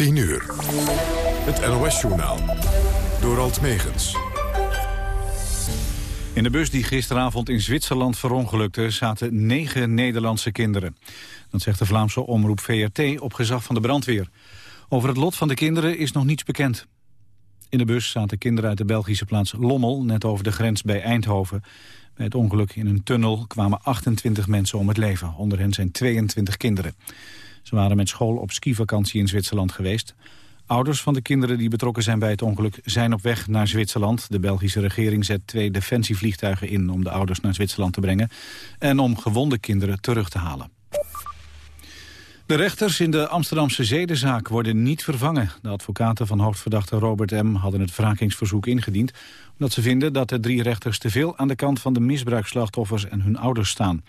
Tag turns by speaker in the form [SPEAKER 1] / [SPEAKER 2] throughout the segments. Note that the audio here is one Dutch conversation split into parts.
[SPEAKER 1] 10 uur. Het NOS-journaal. Door Alt Megens.
[SPEAKER 2] In de bus die gisteravond in Zwitserland verongelukte... zaten negen Nederlandse kinderen. Dat zegt de Vlaamse omroep VRT op gezag van de brandweer. Over het lot van de kinderen is nog niets bekend. In de bus zaten kinderen uit de Belgische plaats Lommel... net over de grens bij Eindhoven. Bij het ongeluk in een tunnel kwamen 28 mensen om het leven. Onder hen zijn 22 kinderen. Ze waren met school op skivakantie in Zwitserland geweest. Ouders van de kinderen die betrokken zijn bij het ongeluk zijn op weg naar Zwitserland. De Belgische regering zet twee defensievliegtuigen in om de ouders naar Zwitserland te brengen en om gewonde kinderen terug te halen. De rechters in de Amsterdamse zedenzaak worden niet vervangen. De advocaten van hoofdverdachte Robert M. hadden het wrakingsverzoek ingediend... omdat ze vinden dat de drie rechters te veel aan de kant van de misbruikslachtoffers en hun ouders staan.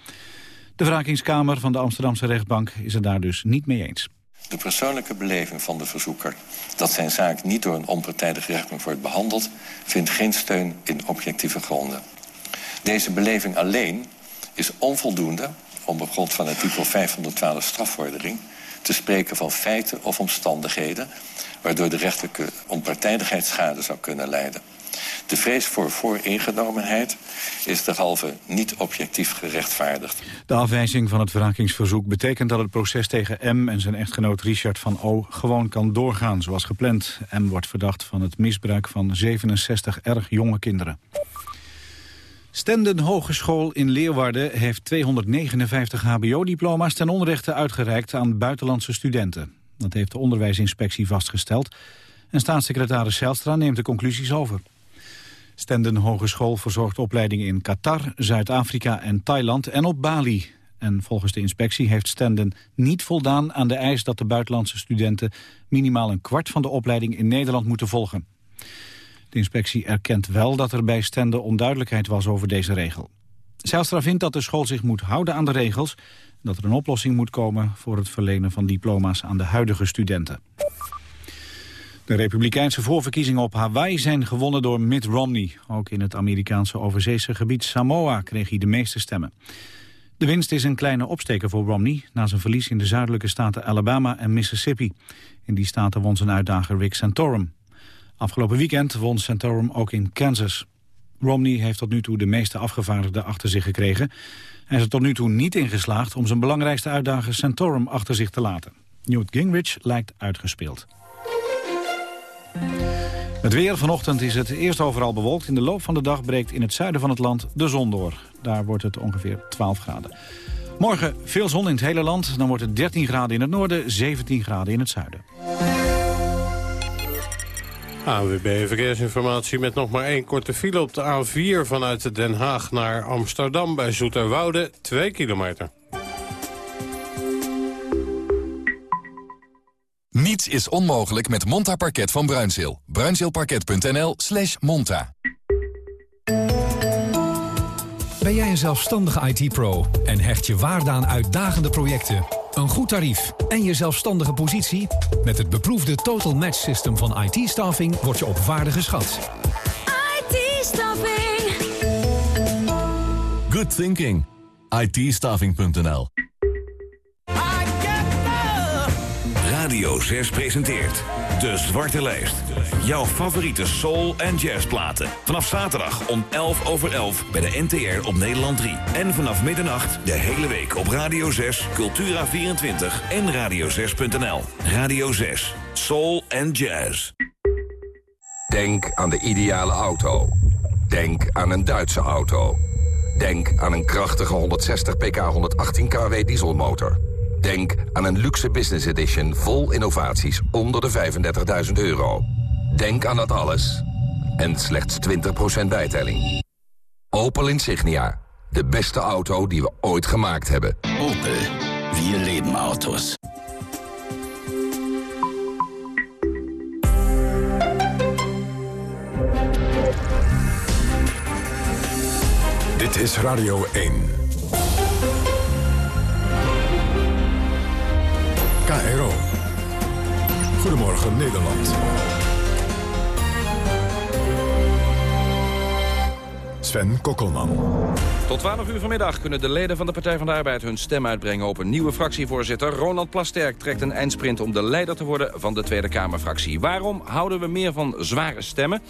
[SPEAKER 2] De wrakingskamer van de Amsterdamse rechtbank is het daar dus niet mee eens.
[SPEAKER 3] De persoonlijke beleving van de verzoeker dat zijn zaak niet door een onpartijdige rechtbank wordt behandeld, vindt geen steun in objectieve gronden. Deze beleving alleen is onvoldoende om op grond van artikel 512 strafvordering te spreken van feiten of omstandigheden waardoor de rechterlijke onpartijdigheid schade zou kunnen leiden. De vrees voor vooringenomenheid is derhalve niet objectief gerechtvaardigd.
[SPEAKER 2] De afwijzing van het wrakingsverzoek betekent dat het proces tegen M en zijn echtgenoot Richard van O gewoon kan doorgaan zoals gepland. M wordt verdacht van het misbruik van 67 erg jonge kinderen. Stenden Hogeschool in Leeuwarden heeft 259 hbo-diploma's ten onrechte uitgereikt aan buitenlandse studenten. Dat heeft de onderwijsinspectie vastgesteld. En staatssecretaris Zijlstra neemt de conclusies over. Stenden Hogeschool verzorgt opleidingen in Qatar, Zuid-Afrika en Thailand en op Bali. En volgens de inspectie heeft Stenden niet voldaan aan de eis dat de buitenlandse studenten minimaal een kwart van de opleiding in Nederland moeten volgen. De inspectie erkent wel dat er bij Stenden onduidelijkheid was over deze regel. Zijlstra vindt dat de school zich moet houden aan de regels... en dat er een oplossing moet komen voor het verlenen van diploma's aan de huidige studenten. De republikeinse voorverkiezingen op Hawaii zijn gewonnen door Mitt Romney. Ook in het Amerikaanse overzeese gebied Samoa kreeg hij de meeste stemmen. De winst is een kleine opsteker voor Romney... na zijn verlies in de zuidelijke staten Alabama en Mississippi. In die staten won zijn uitdager Rick Santorum. Afgelopen weekend won Santorum ook in Kansas. Romney heeft tot nu toe de meeste afgevaardigden achter zich gekregen. Hij is er tot nu toe niet in geslaagd om zijn belangrijkste uitdager Santorum achter zich te laten. Newt Gingrich lijkt uitgespeeld. Het weer vanochtend is het eerst overal bewolkt. In de loop van de dag breekt in het zuiden van het land de zon door. Daar wordt het ongeveer 12 graden. Morgen veel zon in het hele land. Dan wordt het 13 graden in het noorden, 17 graden in het zuiden.
[SPEAKER 4] AWB Verkeersinformatie met nog maar één korte file op de A4 vanuit Den Haag naar Amsterdam bij Zoeterwoude, 2 kilometer.
[SPEAKER 5] Niets is onmogelijk met Monta Parket van Bruinzeel. Bruinzeelparket.nl slash monta.
[SPEAKER 6] Ben jij een zelfstandige IT-pro en hecht je waarde aan uitdagende projecten, een goed tarief en je zelfstandige positie? Met het beproefde Total Match System van IT-staffing word je op waarde geschat.
[SPEAKER 7] IT-staffing.
[SPEAKER 5] Good thinking. IT-staffing.nl
[SPEAKER 8] Radio 6 presenteert De Zwarte Lijst. Jouw favoriete soul- en jazzplaten. Vanaf zaterdag om 11 over 11 bij de NTR op Nederland 3. En vanaf middernacht de hele week op Radio 6, Cultura24 en radio6.nl. Radio 6, soul en jazz.
[SPEAKER 9] Denk aan de ideale auto. Denk aan een Duitse auto. Denk aan een krachtige 160 pk 118 kW dieselmotor. Denk aan een luxe business edition vol innovaties onder de 35.000 euro. Denk aan dat alles. En slechts 20% bijtelling. Opel Insignia. De beste auto die we ooit gemaakt hebben.
[SPEAKER 10] Opel. Wir leben Autos.
[SPEAKER 1] Dit is Radio 1. KRO. Goedemorgen Nederland. Sven Kokkelman.
[SPEAKER 7] Tot 12 uur vanmiddag kunnen de leden van de Partij van de Arbeid hun stem uitbrengen op een nieuwe fractievoorzitter. Ronald Plasterk trekt een eindsprint om de leider te worden van de Tweede Kamerfractie. Waarom houden we meer van zware stemmen?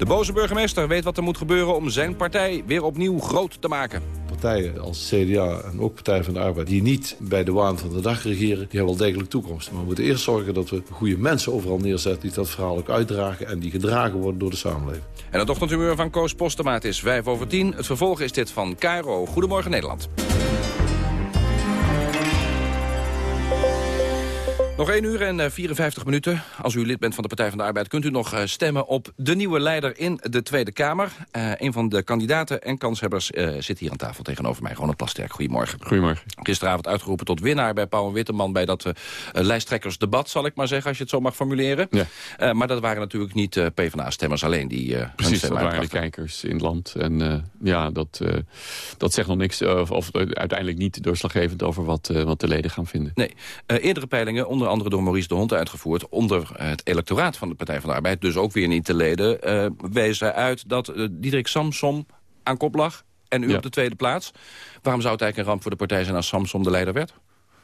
[SPEAKER 7] De boze burgemeester weet wat er moet gebeuren om zijn partij weer opnieuw groot te maken.
[SPEAKER 11] Partijen als CDA en ook Partij van de Arbeid... die niet bij de waan van de dag regeren, die hebben wel degelijk toekomst. Maar we moeten eerst zorgen dat we goede mensen overal neerzetten... die dat verhaal ook uitdragen en die gedragen worden door de samenleving.
[SPEAKER 7] En het ochtendhumeur van Koos Postemaat is 5 over 10. Het vervolg is dit van Cairo. Goedemorgen Nederland. Nog 1 uur en 54 minuten. Als u lid bent van de Partij van de Arbeid... kunt u nog eh, stemmen op de nieuwe leider in de Tweede Kamer. Uh, een van de kandidaten en kanshebbers uh, zit hier aan tafel tegenover mij. Gewoon een Plasterk. Goedemorgen.
[SPEAKER 12] Goedemorgen.
[SPEAKER 7] Gisteravond uitgeroepen tot winnaar bij Paul Witteman... bij dat lijsttrekkersdebat, zal ik maar zeggen, als je het zo mag formuleren.
[SPEAKER 12] Ja.
[SPEAKER 7] maar dat waren natuurlijk niet PvdA-stemmers alleen die
[SPEAKER 12] Precies, dat waren de kijkers in het land. En ja, dat, dat zegt nog niks, of, of, uiteindelijk niet doorslaggevend... over wat, wat de leden gaan vinden.
[SPEAKER 7] Nee. eerdere peilingen, onder andere door Maurice de Hond uitgevoerd... onder het electoraat van de Partij van de Arbeid, dus ook weer niet te leden... Uh, wezen uit dat uh, Diederik Samsom aan kop lag en u ja. op de tweede plaats. Waarom zou het eigenlijk een ramp voor de partij zijn als Samsom de leider werd?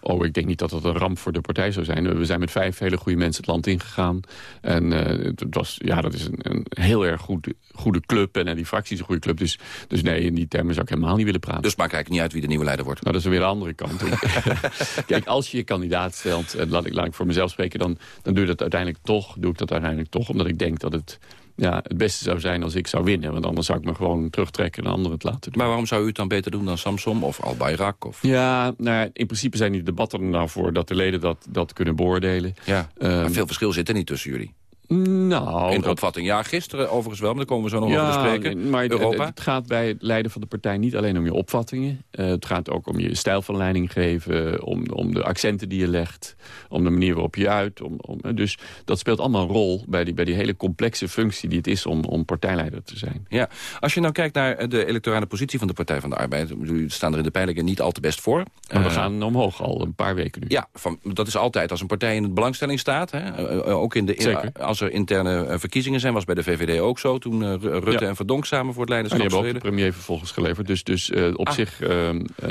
[SPEAKER 12] Oh, ik denk niet dat dat een ramp voor de partij zou zijn. We zijn met vijf hele goede mensen het land ingegaan. En uh, het was, ja, dat is een, een heel erg goed, goede club. En uh, die fractie is een goede club. Dus, dus nee, in die termen zou ik helemaal niet willen praten.
[SPEAKER 7] Dus maakt eigenlijk niet uit wie de nieuwe leider wordt?
[SPEAKER 12] Nou, dat is weer de andere kant. Kijk, als je je kandidaat stelt, en laat ik, laat ik voor mezelf spreken... dan, dan doe, je dat uiteindelijk toch, doe ik dat uiteindelijk toch. Omdat ik denk dat het ja, het beste zou zijn als ik zou winnen. Want anders zou ik me gewoon terugtrekken en anderen het laten doen.
[SPEAKER 7] Maar waarom zou u het dan beter doen dan Samsom of Al Bayrak? Of...
[SPEAKER 12] Ja, nou, in principe zijn die debatten er nou voor dat de leden dat, dat kunnen beoordelen.
[SPEAKER 7] Ja, um, maar veel verschil zit er niet tussen jullie.
[SPEAKER 12] Nou,
[SPEAKER 7] in de opvatting. Ja, gisteren overigens wel, maar daar komen we zo nog
[SPEAKER 12] ja,
[SPEAKER 7] over te spreken.
[SPEAKER 12] Maar
[SPEAKER 7] Europa.
[SPEAKER 12] Het, het gaat bij het leiden van de partij niet alleen om je opvattingen. Uh, het gaat ook om je stijl van leiding geven, om, om de accenten die je legt, om de manier waarop je uit. Om, om, dus dat speelt allemaal een rol bij die, bij die hele complexe functie die het is om, om partijleider te zijn.
[SPEAKER 7] Ja, als je nou kijkt naar de electorale positie van de Partij van de Arbeid, staan er in de peilingen niet al te best voor.
[SPEAKER 12] Maar we gaan omhoog al een paar weken nu.
[SPEAKER 7] Ja, van, dat is altijd als een partij in de belangstelling staat. Hè, ook in de, als er interne verkiezingen zijn. Was bij de VVD ook zo. Toen uh, Rutte ja. en Verdonk samen voor het leiderschap
[SPEAKER 12] die hebben ook de premier vervolgens geleverd. Dus, dus uh, op
[SPEAKER 7] ah.
[SPEAKER 12] zich... Uh,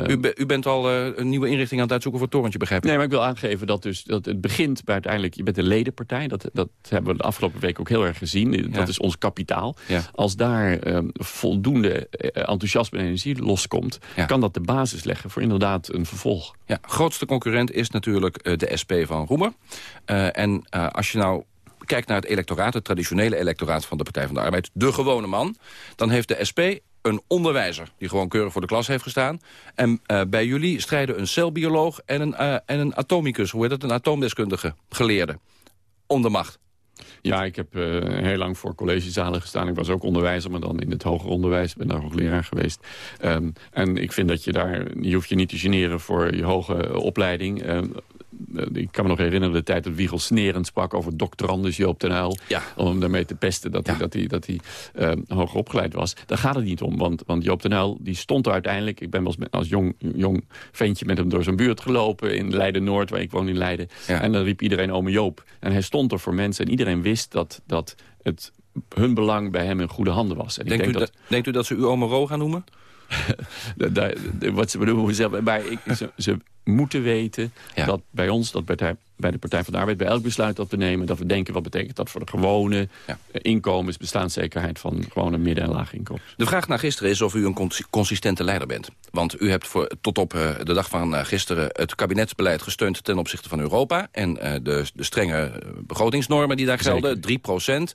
[SPEAKER 7] u, be, u, bent al een nieuwe inrichting aan het uitzoeken voor het torentje, begrijp ik?
[SPEAKER 12] Nee, maar ik wil aangeven dat, dus, dat het begint bij uiteindelijk... Je bent een ledenpartij. Dat, dat hebben we de afgelopen week ook heel erg gezien. Ja. Dat is ons kapitaal.
[SPEAKER 7] Ja.
[SPEAKER 12] Als daar voldoende enthousiasme en energie loskomt... kan dat de basis leggen voor inderdaad een vervolg.
[SPEAKER 7] Ja, grootste concurrent is natuurlijk de SP van Roemer. en als je nou kijkt naar het electoraat, het traditionele electoraat van de Partij van de Arbeid, de gewone man, dan heeft de SP een onderwijzer die gewoon keurig voor de klas heeft gestaan. En uh, bij jullie strijden een celbioloog en een, uh, en een atomicus, hoe heet het, een atoomdeskundige, geleerde, om de macht.
[SPEAKER 12] Ja, ik heb uh, heel lang voor collegezalen gestaan. Ik was ook onderwijzer, maar dan in het hoger onderwijs. Ik ben daar ook leraar geweest. Um, en ik vind dat je daar... Je hoeft je niet te generen voor je hoge opleiding. Um, ik kan me nog herinneren de tijd dat Wiegel snerend sprak over doctorandus Joop ten Uyl.
[SPEAKER 7] Ja.
[SPEAKER 12] Om hem daarmee te pesten dat
[SPEAKER 7] ja.
[SPEAKER 12] hij, dat hij, dat hij uh, hoger opgeleid was. Daar gaat het niet om, want, want Joop ten Uyl die stond er uiteindelijk... Ik ben wel als, als jong, jong ventje met hem door zijn buurt gelopen in Leiden-Noord, waar ik woon in Leiden.
[SPEAKER 7] Ja.
[SPEAKER 12] En dan riep iedereen ome Joop. En hij stond er voor mensen en iedereen wist dat, dat het hun belang bij hem in goede handen was. En
[SPEAKER 7] denkt,
[SPEAKER 12] ik denk
[SPEAKER 7] u
[SPEAKER 12] dat,
[SPEAKER 7] denkt u dat ze u ome Ro gaan noemen?
[SPEAKER 12] wat ze bedoelen, maar ik, ze, ze moeten weten ja. dat bij ons, dat bij, bij de Partij van de Arbeid... bij elk besluit dat we nemen, dat we denken... wat betekent dat voor de gewone
[SPEAKER 7] ja.
[SPEAKER 12] inkomens... bestaanszekerheid van gewone midden- en lage inkomens.
[SPEAKER 7] De vraag naar gisteren is of u een consistente leider bent. Want u hebt voor, tot op uh, de dag van uh, gisteren... het kabinetsbeleid gesteund ten opzichte van Europa... en uh, de, de strenge begrotingsnormen die daar gelden, 3 procent.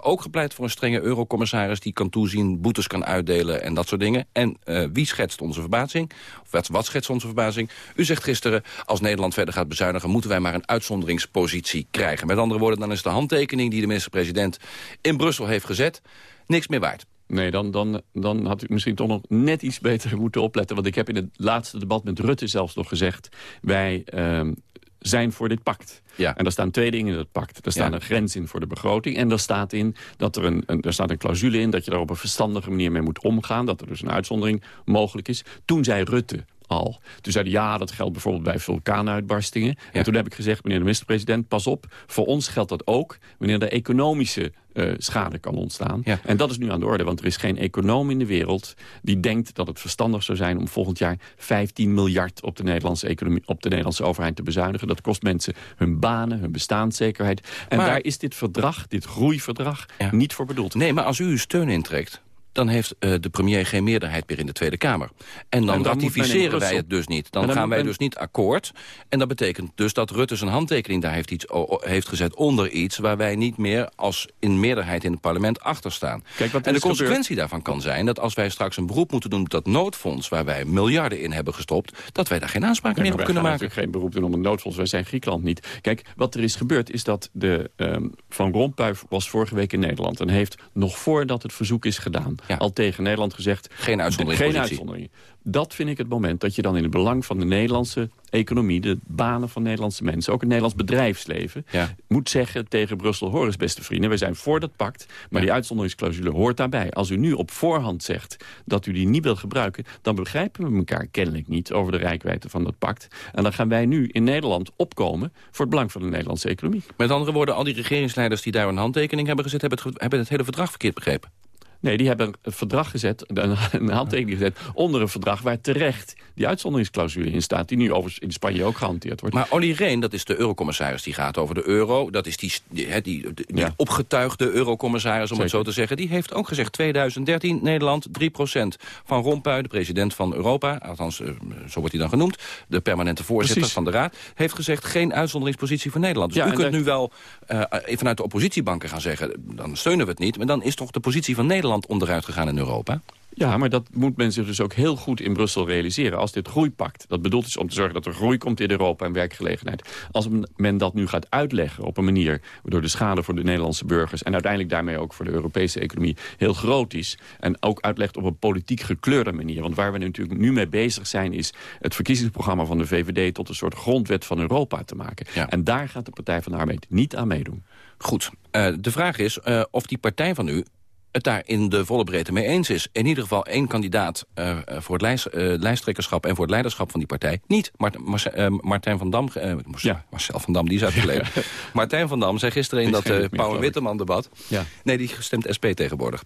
[SPEAKER 7] ook gepleit voor een strenge eurocommissaris... die kan toezien, boetes kan uitdelen en dat soort dingen. En wie schetst onze verbazing? Of wat, wat schetst onze verbazing? U zegt gisteren, als Nederland verder gaat bezuinigen... moeten wij maar een uitzonderingspositie krijgen. Met andere woorden, dan is de handtekening die de minister-president in Brussel heeft gezet... niks meer waard.
[SPEAKER 12] Nee, dan, dan, dan had ik misschien toch nog net iets beter moeten opletten. Want ik heb in het laatste debat met Rutte zelfs nog gezegd... wij uh, zijn voor dit pact.
[SPEAKER 7] Ja.
[SPEAKER 12] En daar staan twee dingen in het pact. Er staat
[SPEAKER 7] Ja.
[SPEAKER 12] een grens in voor de begroting. En er staat, in dat er, een, een, er staat een clausule in dat je daar op een verstandige manier mee moet omgaan. Dat er dus een uitzondering mogelijk is. Toen zei Rutte, al. Toen zeiden ja, dat geldt bijvoorbeeld bij vulkaanuitbarstingen. En toen heb ik gezegd, meneer de minister-president, pas op. Voor ons geldt dat ook wanneer de economische uh, schade kan ontstaan. En dat is nu aan de orde, want er is geen econoom in de wereld... die denkt dat het verstandig zou zijn om volgend jaar 15 miljard... op de Nederlandse, economie, op de Nederlandse overheid te bezuinigen. Dat kost mensen hun banen, hun bestaanszekerheid. En daar is dit verdrag, dit groeiverdrag, niet voor bedoeld.
[SPEAKER 7] Nee, maar als u uw steun intrekt dan heeft uh, de premier geen meerderheid meer in de Tweede Kamer. En dan, en dan ratificeren wij het dus niet. Dan, dan gaan wij dus niet akkoord. En dat betekent dus dat Rutte zijn handtekening daar heeft, iets, heeft gezet onder iets... waar wij niet meer als in meerderheid in het parlement achter staan. Kijk, wat en de consequentie daarvan kan zijn dat als wij straks een beroep moeten doen... op dat noodfonds waar wij miljarden in hebben gestopt... dat wij daar geen aanspraak meer op kunnen maken.
[SPEAKER 12] We geen beroep doen op een noodfonds. Wij zijn Griekenland niet. Kijk, wat er is gebeurd is dat de um, Van Rompuy was vorige week in Nederland... en heeft nog voordat het verzoek is gedaan al tegen Nederland gezegd...
[SPEAKER 7] Geen uitzondering.
[SPEAKER 12] Geen uitzondering. Dat vind ik het moment dat je dan in het belang van de Nederlandse economie... de banen van Nederlandse mensen, ook het Nederlands bedrijfsleven... moet zeggen tegen Brussel, hoor eens beste vrienden... we zijn voor dat pact, maar die uitzonderingsclausule hoort daarbij. Als u nu op voorhand zegt dat u die niet wil gebruiken... dan begrijpen we elkaar kennelijk niet over de rijkwijde van dat pact. En dan gaan wij nu in Nederland opkomen voor het belang van de Nederlandse economie.
[SPEAKER 7] Met andere woorden, al die regeringsleiders die daar een handtekening hebben gezet... hebben het, hebben het hele verdrag verkeerd begrepen.
[SPEAKER 12] Nee, die hebben een verdrag gezet, een handtekening gezet... onder een verdrag waar terecht die uitzonderingsclausule in staat... die nu overigens in Spanje ook gehanteerd wordt.
[SPEAKER 7] Maar Olly Rehn, dat is de eurocommissaris, die gaat over de euro. Dat is die, die, die, die opgetuigde eurocommissaris, om het zo te zeggen. Die heeft ook gezegd, 2013, Nederland, 3% Van Rompuy, de president van Europa... althans, eh, zo wordt hij dan genoemd... de permanente voorzitter van de Raad... heeft gezegd, geen uitzonderingspositie voor Nederland. Dus u kunt nu wel uh, vanuit de oppositiebanken gaan zeggen... dan steunen we het niet, maar dan is toch de positie van Nederland Nederland onderuit gegaan in Europa?
[SPEAKER 12] Ja, maar dat moet men zich dus ook heel goed in Brussel realiseren. Als dit groeipact, dat bedoeld is om te zorgen dat er groei komt in Europa en werkgelegenheid. Als men dat nu gaat uitleggen op een manier waardoor de schade voor de Nederlandse burgers... en uiteindelijk daarmee ook voor de Europese economie heel groot is. En ook uitlegt op een politiek gekleurde manier. Want waar we natuurlijk nu mee bezig zijn is het verkiezingsprogramma van de VVD... tot een soort grondwet van Europa te maken. En daar gaat de Partij van de Arbeid niet aan meedoen.
[SPEAKER 7] Goed. Uh, de vraag is uh, of die partij van u het daar in de volle breedte mee eens is. In ieder geval één kandidaat uh, voor het lijst, uh, lijsttrekkerschap... en voor het leiderschap van die partij niet. Mart, Mar Martijn van Dam... ja. Marcel van Dam, die is uitgeleden. Martijn van Dam zei gisteren in dat uh, Pauw Witteman-debat... Ja. nee, die stemt SP tegenwoordig.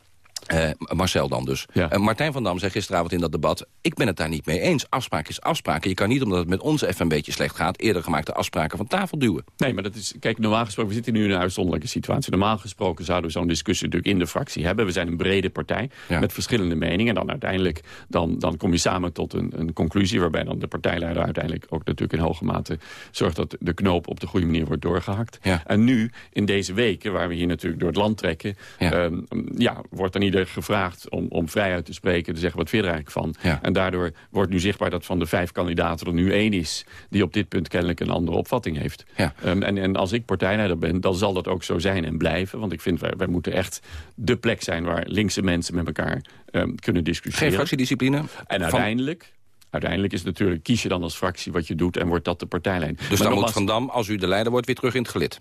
[SPEAKER 7] Uh, Marcel dan dus. Ja. Uh, Martijn van Dam zei gisteravond in dat debat... ik ben het daar niet mee eens. Afspraak is afspraak. Je kan niet, omdat het met ons even een beetje slecht gaat... eerder gemaakte afspraken van tafel duwen.
[SPEAKER 12] Nee, maar dat is... Kijk, normaal gesproken... we zitten nu in een uitzonderlijke situatie. Normaal gesproken zouden we zo'n discussie natuurlijk in de fractie hebben. We zijn een brede partij met verschillende meningen. En dan uiteindelijk dan, dan kom je samen tot een, een conclusie... waarbij dan de partijleider uiteindelijk ook natuurlijk in hoge mate... zorgt dat de knoop op de goede manier wordt doorgehakt. En nu, in deze weken, waar we hier natuurlijk door het land trekken... ja, um, ja wordt dan ieder gevraagd om, om vrijheid te spreken... te zeggen wat vind je er eigenlijk van. En daardoor wordt nu zichtbaar dat van de vijf kandidaten er nu één is... die op dit punt kennelijk een andere opvatting heeft. Ja. Um, en, en als ik partijleider ben, dan zal dat ook zo zijn en blijven. Want ik vind, wij, wij moeten echt de plek zijn... waar linkse mensen met elkaar um, kunnen discussiëren.
[SPEAKER 7] Geen fractiediscipline?
[SPEAKER 12] En uiteindelijk... Uiteindelijk is het natuurlijk, kies je dan als fractie wat je doet... en wordt dat de partijlijn.
[SPEAKER 7] Dus dan moet Van Dam, als u de leider wordt, weer terug in het gelid?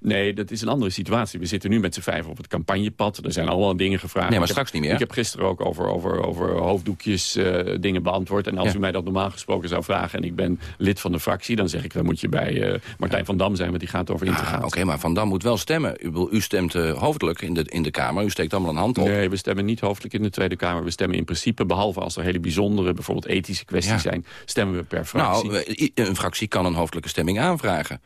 [SPEAKER 12] Nee, dat is een andere situatie. We zitten nu met z'n vijf op het campagnepad. Er zijn allemaal dingen gevraagd.
[SPEAKER 7] Nee, maar straks niet meer.
[SPEAKER 12] Ik heb gisteren ook over, over, over hoofddoekjes uh, dingen beantwoord. En als u mij dat normaal gesproken zou vragen... en ik ben lid van de fractie, dan zeg ik... dan moet je bij uh, Martijn van Dam zijn, want die gaat over integratie.
[SPEAKER 7] Oké, maar Van Dam moet wel stemmen. U, u stemt uh, hoofdelijk in de, in de Kamer. U steekt allemaal een hand op.
[SPEAKER 12] Nee, we stemmen niet hoofdelijk in de Tweede Kamer. We stemmen in principe, behalve als er hele bijzondere... bijvoorbeeld ethische kwesties zijn, stemmen we per fractie.
[SPEAKER 7] Nou, een fractie kan een hoofdelijke stemming aanvragen.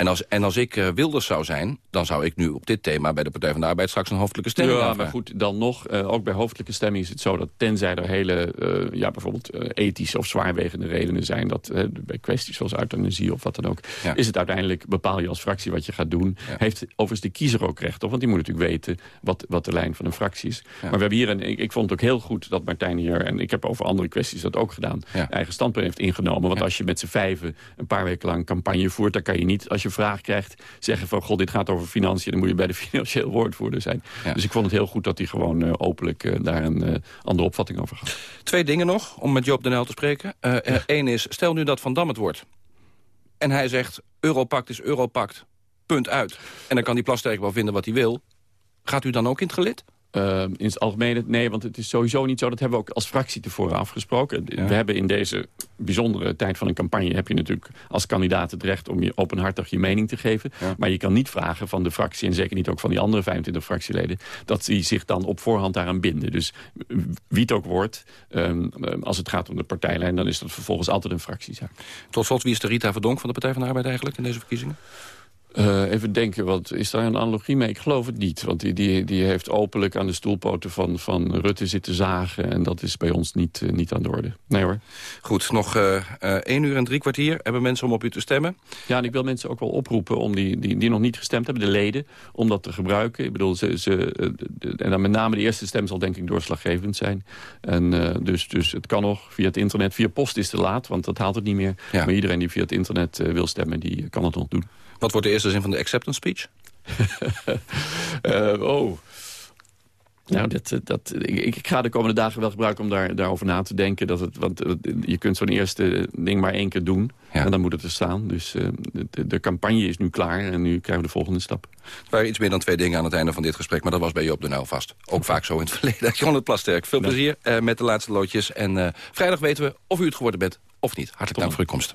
[SPEAKER 7] En als, en als ik uh, Wilders zou zijn, dan zou ik nu op dit thema... bij de Partij van de Arbeid straks een hoofdelijke stemming
[SPEAKER 12] Ja, maar goed, dan nog, uh, ook bij hoofdelijke stemming is het zo... dat tenzij er hele, uh, ja, bijvoorbeeld ethische of zwaarwegende redenen zijn... dat bij kwesties zoals euthanasie of wat dan ook... Ja. is het uiteindelijk, bepaal je als fractie wat je gaat doen... Ja. heeft overigens de kiezer ook recht op. Want die moet natuurlijk weten wat, wat de lijn van een fractie is. Ja. Maar we hebben hier, een, ik, ik, vond het ook heel goed dat Martijn hier... en ik heb over andere kwesties dat ook gedaan... eigen standpunt heeft ingenomen. Want als je met z'n vijven een paar weken lang campagne voert... dan kan je niet, als je vraag krijgt, zeggen van... god, dit gaat over financiën, dan moet je bij de financieel woordvoerder zijn. Ja. Dus ik vond het heel goed dat hij gewoon uh, openlijk uh, daar een uh, andere opvatting over had.
[SPEAKER 7] Twee dingen nog, om met Joop den Uyl te spreken. Eén is, stel nu dat Van Dam het wordt. En hij zegt, Europact is Europact, punt uit. En dan kan die Plasterk wel vinden wat hij wil. Gaat u dan ook in het gelid?
[SPEAKER 12] Uh, in het algemeen, nee, want het is sowieso niet zo. Dat hebben we ook als fractie tevoren afgesproken. We hebben in deze bijzondere tijd van een campagne... heb je natuurlijk als kandidaat het recht om je openhartig je mening te geven. Maar je kan niet vragen van de fractie... en zeker niet ook van die andere 25 fractieleden... dat die zich dan op voorhand daaraan binden. Dus wie het ook wordt, um, als het gaat om de partijlijn... dan is dat vervolgens altijd een fractiezaak.
[SPEAKER 7] Tot slot, wie is de Rita Verdonk van de Partij van de Arbeid eigenlijk... in deze verkiezingen?
[SPEAKER 12] Uh, even denken, wat, is daar een analogie mee? Ik geloof het niet. Want die, die, die heeft openlijk aan de stoelpoten van, van Rutte zitten zagen. En dat is bij ons niet, uh, niet aan de orde. Nee hoor.
[SPEAKER 7] Goed, nog uh, één uur en drie kwartier. Hebben mensen om op u te stemmen?
[SPEAKER 12] Ja, en ik wil mensen ook wel oproepen om die, die, die nog niet gestemd hebben, de leden, om dat te gebruiken. Ik bedoel, ze, ze, de, en dan met name de eerste stem zal denk ik doorslaggevend zijn. En dus, dus het kan nog via het internet. Via post is te laat, want dat haalt het niet meer. Ja. Maar iedereen die via het internet wil stemmen, die kan het nog doen.
[SPEAKER 7] Wat wordt de eerste zin van de acceptance speech?
[SPEAKER 12] uh, oh. Nou, dat, dat, ik, ik, ga de komende dagen wel gebruiken om daar, daarover na te denken. Dat het, want je kunt zo'n eerste ding maar één keer doen. Ja. En dan moet het er staan. Dus uh, de, de, campagne is nu klaar en nu krijgen we de volgende stap.
[SPEAKER 7] Er waren iets meer dan twee dingen aan het einde van dit gesprek. Maar dat was bij je op de Nijl vast. Ook vaak zo in het verleden. Jon het Plasterk, veel plezier uh, met de laatste loodjes. En uh, vrijdag weten we of u het geworden bent of niet. Hartelijk dank voor uw komst.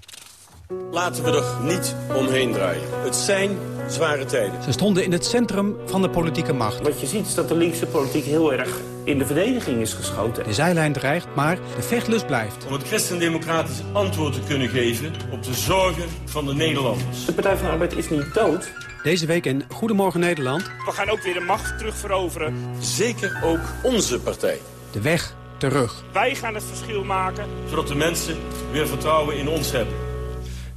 [SPEAKER 13] Laten we er niet omheen draaien. Het zijn zware tijden.
[SPEAKER 14] Ze stonden in het centrum van de politieke macht.
[SPEAKER 15] Wat je ziet is dat de linkse politiek heel erg in de verdediging is geschoten.
[SPEAKER 14] De zijlijn dreigt, maar de vechtlust blijft.
[SPEAKER 13] Om het christendemocratisch antwoord te kunnen geven op de zorgen van de Nederlanders.
[SPEAKER 15] De Partij van de Arbeid is niet dood.
[SPEAKER 14] Deze week in Goedemorgen Nederland.
[SPEAKER 16] We gaan ook weer de macht terugveroveren.
[SPEAKER 13] Zeker ook onze partij.
[SPEAKER 14] De weg terug.
[SPEAKER 16] Wij gaan het verschil maken.
[SPEAKER 13] Zodat de mensen weer vertrouwen in ons hebben.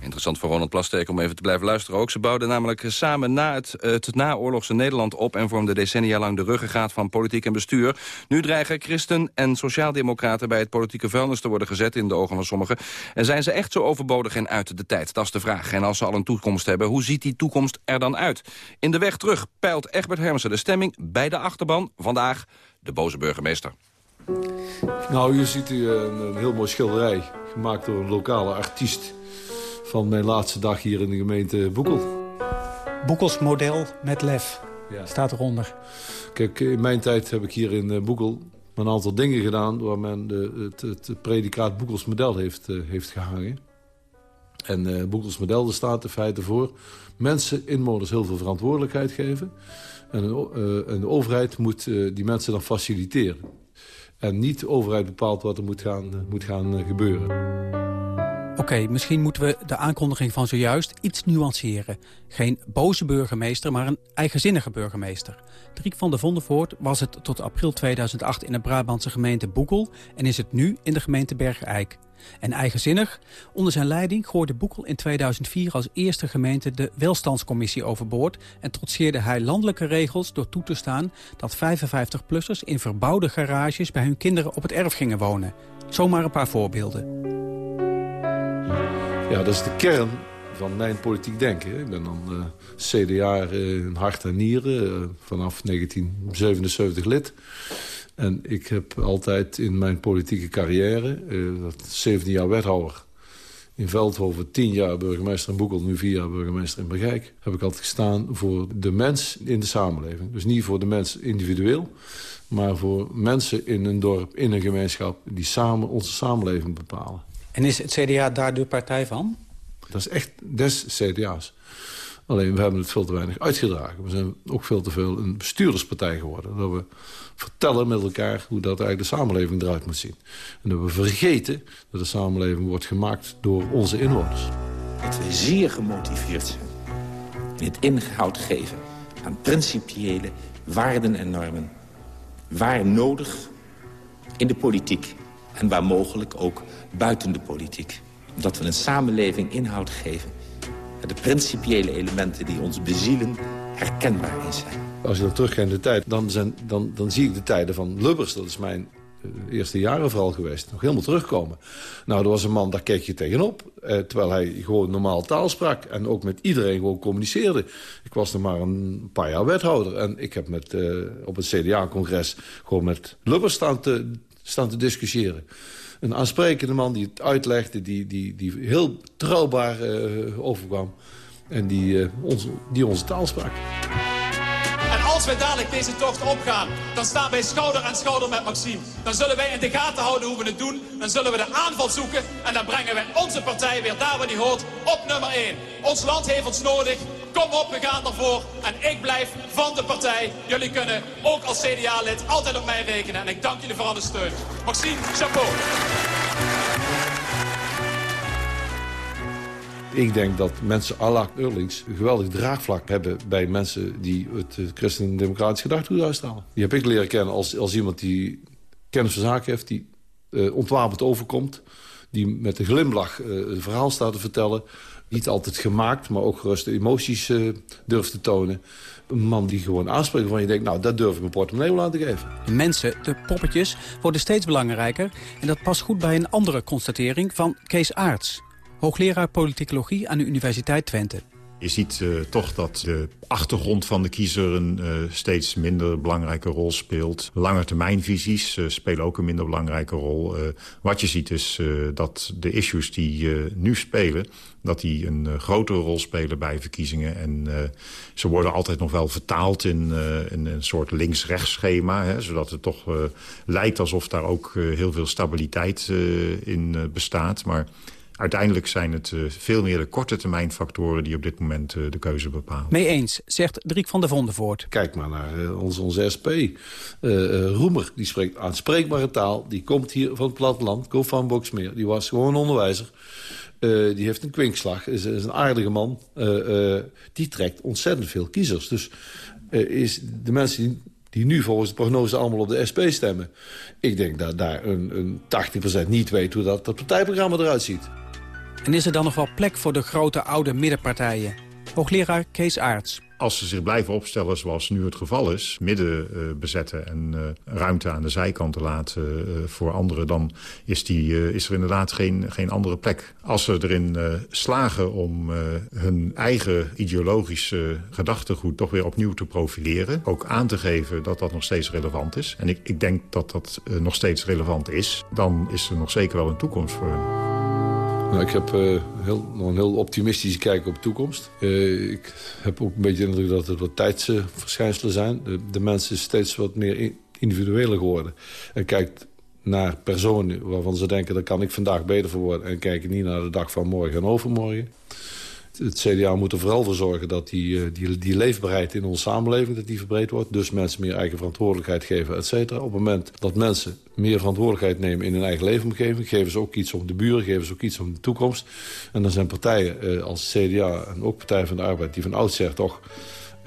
[SPEAKER 7] Interessant voor Ronald Plasterk om even te blijven luisteren ook. Ze bouwden namelijk samen na het, het naoorlogse Nederland op... en vormden decennia lang de ruggengraat van politiek en bestuur. Nu dreigen christen en sociaaldemocraten bij het politieke vuilnis te worden gezet... in de ogen van sommigen. En zijn ze echt zo overbodig en uit de tijd? Dat is de vraag. En als ze al een toekomst hebben, hoe ziet die toekomst er dan uit? In de weg terug peilt Egbert Hermsen de stemming bij de achterban. Vandaag de boze burgemeester.
[SPEAKER 11] Nou, hier ziet u een, een heel mooi schilderij, gemaakt door een lokale artiest van mijn laatste dag hier in de gemeente Boekel.
[SPEAKER 14] Boekels model met lef, ja. staat eronder.
[SPEAKER 11] Kijk, in mijn tijd heb ik hier in Boekel een aantal dingen gedaan... waar men de, het, het predicaat Boekels model heeft, uh, heeft gehangen. En uh, Boekels model staat in feite voor... mensen, inwoners, heel veel verantwoordelijkheid geven. En, uh, en de overheid moet die mensen dan faciliteren. En niet de overheid bepaalt wat er moet gaan, moet gaan gebeuren.
[SPEAKER 14] Oké, misschien moeten we de aankondiging van zojuist iets nuanceren. Geen boze burgemeester, maar een eigenzinnige burgemeester. Driek van der Vondervoort was het tot april 2008 in de Brabantse gemeente Boekel... en is het nu in de gemeente Bergeijk. En eigenzinnig, onder zijn leiding gooide Boekel in 2004 als eerste gemeente de welstandscommissie overboord... en trotseerde hij landelijke regels door toe te staan dat 55-plussers in verbouwde garages bij hun kinderen op het erf gingen wonen. Zomaar een paar voorbeelden.
[SPEAKER 11] Ja, dat is de kern van mijn politiek denken. Ik ben dan uh, CDA in hart en nieren, uh, vanaf 1977 lid. En ik heb altijd in mijn politieke carrière, uh, 17 jaar wethouder in Veldhoven, 10 jaar burgemeester in Boekel, nu 4 jaar burgemeester in Bergijk, heb ik altijd gestaan voor de mens in de samenleving. Dus niet voor de mens individueel, maar voor mensen in een dorp, in een gemeenschap... die samen onze samenleving bepalen.
[SPEAKER 14] En is het CDA daar de partij van?
[SPEAKER 11] Dat is echt des CDA's. Alleen we hebben het veel te weinig uitgedragen. We zijn ook veel te veel een bestuurderspartij geworden. Dat we vertellen met elkaar hoe dat eigenlijk de samenleving eruit moet zien. En dat we vergeten dat de samenleving wordt gemaakt door onze inwoners.
[SPEAKER 10] Dat we zeer gemotiveerd zijn in het ingehoud geven aan principiële waarden en normen. Waar nodig in de politiek en waar mogelijk ook buiten de politiek. Omdat we een samenleving inhoud geven... de principiële elementen die ons bezielen herkenbaar in zijn.
[SPEAKER 11] Als je dan teruggaat in de tijd, dan, zijn, dan, dan zie ik de tijden van Lubbers. Dat is mijn uh, eerste jaren vooral geweest. Nog helemaal terugkomen. Nou, er was een man, daar keek je tegenop. Eh, terwijl hij gewoon normaal taal sprak. En ook met iedereen gewoon communiceerde. Ik was nog maar een paar jaar wethouder. En ik heb met, uh, op het CDA-congres gewoon met Lubbers staan te, staan te discussiëren een aansprekende man die het uitlegde... die, die, die heel trouwbaar uh, overkwam en die, uh, onze, die onze taal sprak.
[SPEAKER 17] Wij dadelijk deze tocht opgaan, dan staan wij schouder aan schouder met Maxime. Dan zullen wij in de gaten houden hoe we het doen. Dan zullen we de aanval zoeken. En dan brengen wij onze partij weer daar waar die hoort, op nummer 1. Ons land heeft ons nodig. Kom op, we gaan ervoor. En ik blijf van de partij. Jullie kunnen ook als CDA-lid altijd op mij rekenen. En ik dank jullie voor alle steun. Maxime, chapeau.
[SPEAKER 11] Ik denk dat mensen à la Eurlings een geweldig draagvlak hebben... bij mensen die het uh, christendemocratisch gedachtegoed uitstralen. Die heb ik leren kennen als, als iemand die kennis van zaken heeft... die uh, ontwapend overkomt, die met een glimlach uh, een verhaal staat te vertellen... niet altijd gemaakt, maar ook gerust emoties durft te tonen. Een man die gewoon aanspreekt waarvan je denkt... nou, dat durf ik mijn portemonnee wel aan te geven.
[SPEAKER 14] De mensen, de poppetjes, worden steeds belangrijker... en dat past goed bij een andere constatering van Kees Aarts hoogleraar politicologie aan de Universiteit Twente.
[SPEAKER 18] Je ziet uh, toch dat de achtergrond van de kiezer een uh, steeds minder belangrijke rol speelt. Langetermijnvisies uh, spelen ook een minder belangrijke rol. wat je ziet is dat de issues die nu spelen... dat die een grotere rol spelen bij verkiezingen. En ze worden altijd nog wel vertaald in, in een soort links-rechts schema. Hè, zodat het toch lijkt alsof daar ook heel veel stabiliteit in bestaat. Maar Uiteindelijk zijn het uh, veel meer de korte termijn factoren... die op dit moment uh, de keuze bepalen.
[SPEAKER 14] Mee eens, zegt Driek van der Vondenvoort.
[SPEAKER 11] Kijk maar naar uh, onze, onze SP. Roemer, die spreekt aanspreekbare taal. Die komt hier van het platteland, komt van Boksmeer. Die was gewoon onderwijzer. die heeft een kwinkslag, is, is een aardige man. die trekt ontzettend veel kiezers. Dus is de mensen die die nu volgens de prognose allemaal op de SP stemmen. Ik denk dat daar een, een 80% niet weet hoe dat, dat partijprogramma eruit ziet.
[SPEAKER 14] En is er dan nog wel plek voor de grote oude middenpartijen? Hoogleraar Kees Aarts.
[SPEAKER 18] Als ze zich blijven opstellen zoals nu het geval is... midden uh, bezetten en uh, ruimte aan de zijkanten laten uh, voor anderen... dan is, die, is er inderdaad geen, geen andere plek. Als ze erin slagen om hun eigen ideologische gedachtegoed... toch weer opnieuw te profileren. Ook aan te geven dat dat nog steeds relevant is. En ik, ik denk dat dat nog steeds relevant is. Dan is er nog zeker wel een toekomst voor hen.
[SPEAKER 11] Nou, ik heb uh, heel, nog een heel optimistische kijk op de toekomst. Uh, ik heb ook een beetje de indruk dat het wat tijdsverschijnselen zijn. De, de mensen is steeds wat meer individueler geworden. En kijkt naar personen waarvan ze denken... daar kan ik vandaag beter voor worden. En kijken niet naar de dag van morgen en overmorgen het CDA moet er vooral voor zorgen dat die, eh, die, die leefbaarheid in onze samenleving dat die verbreed wordt. Dus mensen meer eigen verantwoordelijkheid geven, et cetera. Op het moment dat mensen meer verantwoordelijkheid nemen in hun eigen leefomgeving... geven ze ook iets om de buren, geven ze ook iets om de toekomst. En dan zijn partijen eh, als CDA en ook Partij van de Arbeid... die van oudsher toch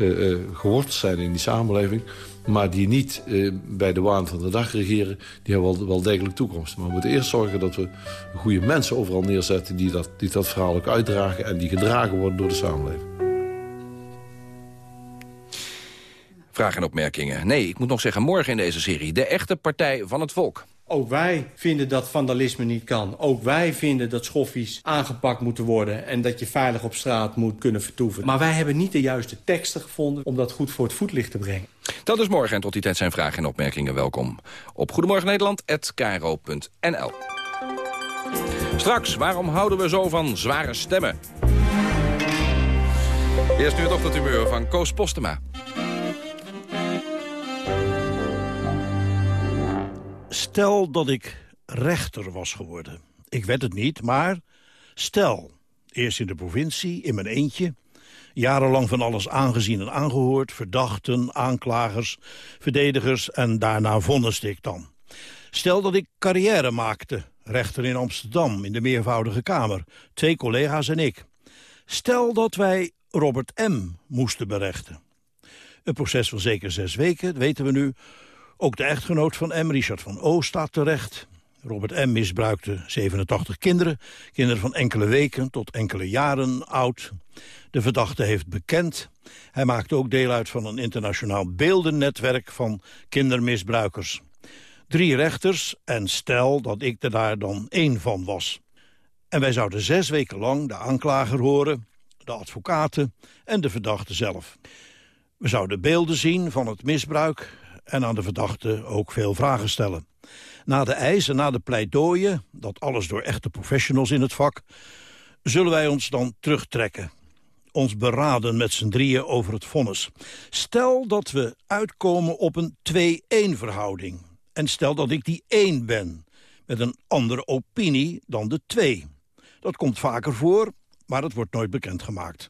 [SPEAKER 11] uh, uh, geworteld zijn in die samenleving maar die niet uh, bij de waan van de dag regeren... die hebben wel, wel degelijk toekomst. Maar we moeten eerst zorgen dat we goede mensen overal neerzetten... die dat, die dat verhaal ook uitdragen en die gedragen worden door de samenleving.
[SPEAKER 7] Vragen en opmerkingen? Nee, ik moet nog zeggen, morgen in deze serie... de echte partij van het volk.
[SPEAKER 19] Ook wij vinden dat vandalisme niet kan. Ook wij vinden dat schoffies aangepakt moeten worden... en dat je veilig op straat moet kunnen vertoeven. Maar wij hebben niet de juiste teksten gevonden om dat goed voor het voetlicht te brengen.
[SPEAKER 7] Dat is morgen en tot die tijd zijn vragen en opmerkingen welkom. Op Goedemorgen Nederland@kro.nl. Straks, waarom houden we zo van zware stemmen? Eerst nu het ochtendhumeur van Koos Postema.
[SPEAKER 20] Stel dat ik rechter was geworden. Ik weet het niet, maar stel. Eerst in de provincie, in mijn eentje. Jarenlang van alles aangezien en aangehoord. Verdachten, aanklagers, verdedigers en daarna vonniste ik dan. Stel dat ik carrière maakte. Rechter in Amsterdam, in de meervoudige kamer. Twee collega's en ik. Stel dat wij Robert M. moesten berechten. Een proces van zeker zes weken, weten we nu. Ook de echtgenoot van M, Richard van O, staat terecht. Robert M. misbruikte 87 kinderen. Kinderen van enkele weken tot enkele jaren oud. De verdachte heeft bekend. Hij maakte ook deel uit van een internationaal beeldennetwerk van kindermisbruikers. Drie rechters en stel dat ik er daar dan één van was. En wij zouden zes weken lang de aanklager horen, de advocaten en de verdachte zelf. We zouden beelden zien van het misbruik en aan de verdachte ook veel vragen stellen. Na de eisen, na de pleidooien, dat alles door echte professionals in het vak... zullen wij ons dan terugtrekken. ons beraden met z'n drieën over het vonnis. Stel dat we uitkomen op een 2-1 verhouding. En stel dat ik die 1 ben, met een andere opinie dan de 2. Dat komt vaker voor, maar het wordt nooit bekendgemaakt.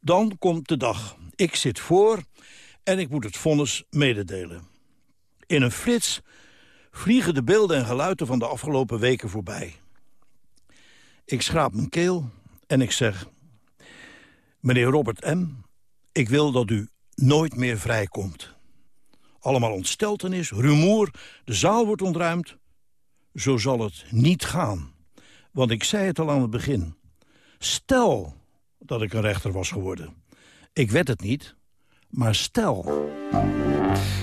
[SPEAKER 20] Dan komt de dag. Ik zit voor en ik moet het vonnis mededelen. In een flits vliegen de beelden en geluiden van de afgelopen weken voorbij. Ik schraap mijn keel en ik zeg... Meneer Robert M., ik wil dat u nooit meer vrijkomt. Allemaal ontsteltenis, rumoer, de zaal wordt ontruimd. Zo zal het niet gaan. Want ik zei het al aan het begin. Stel dat ik een rechter was geworden. Ik weet het niet, maar stel...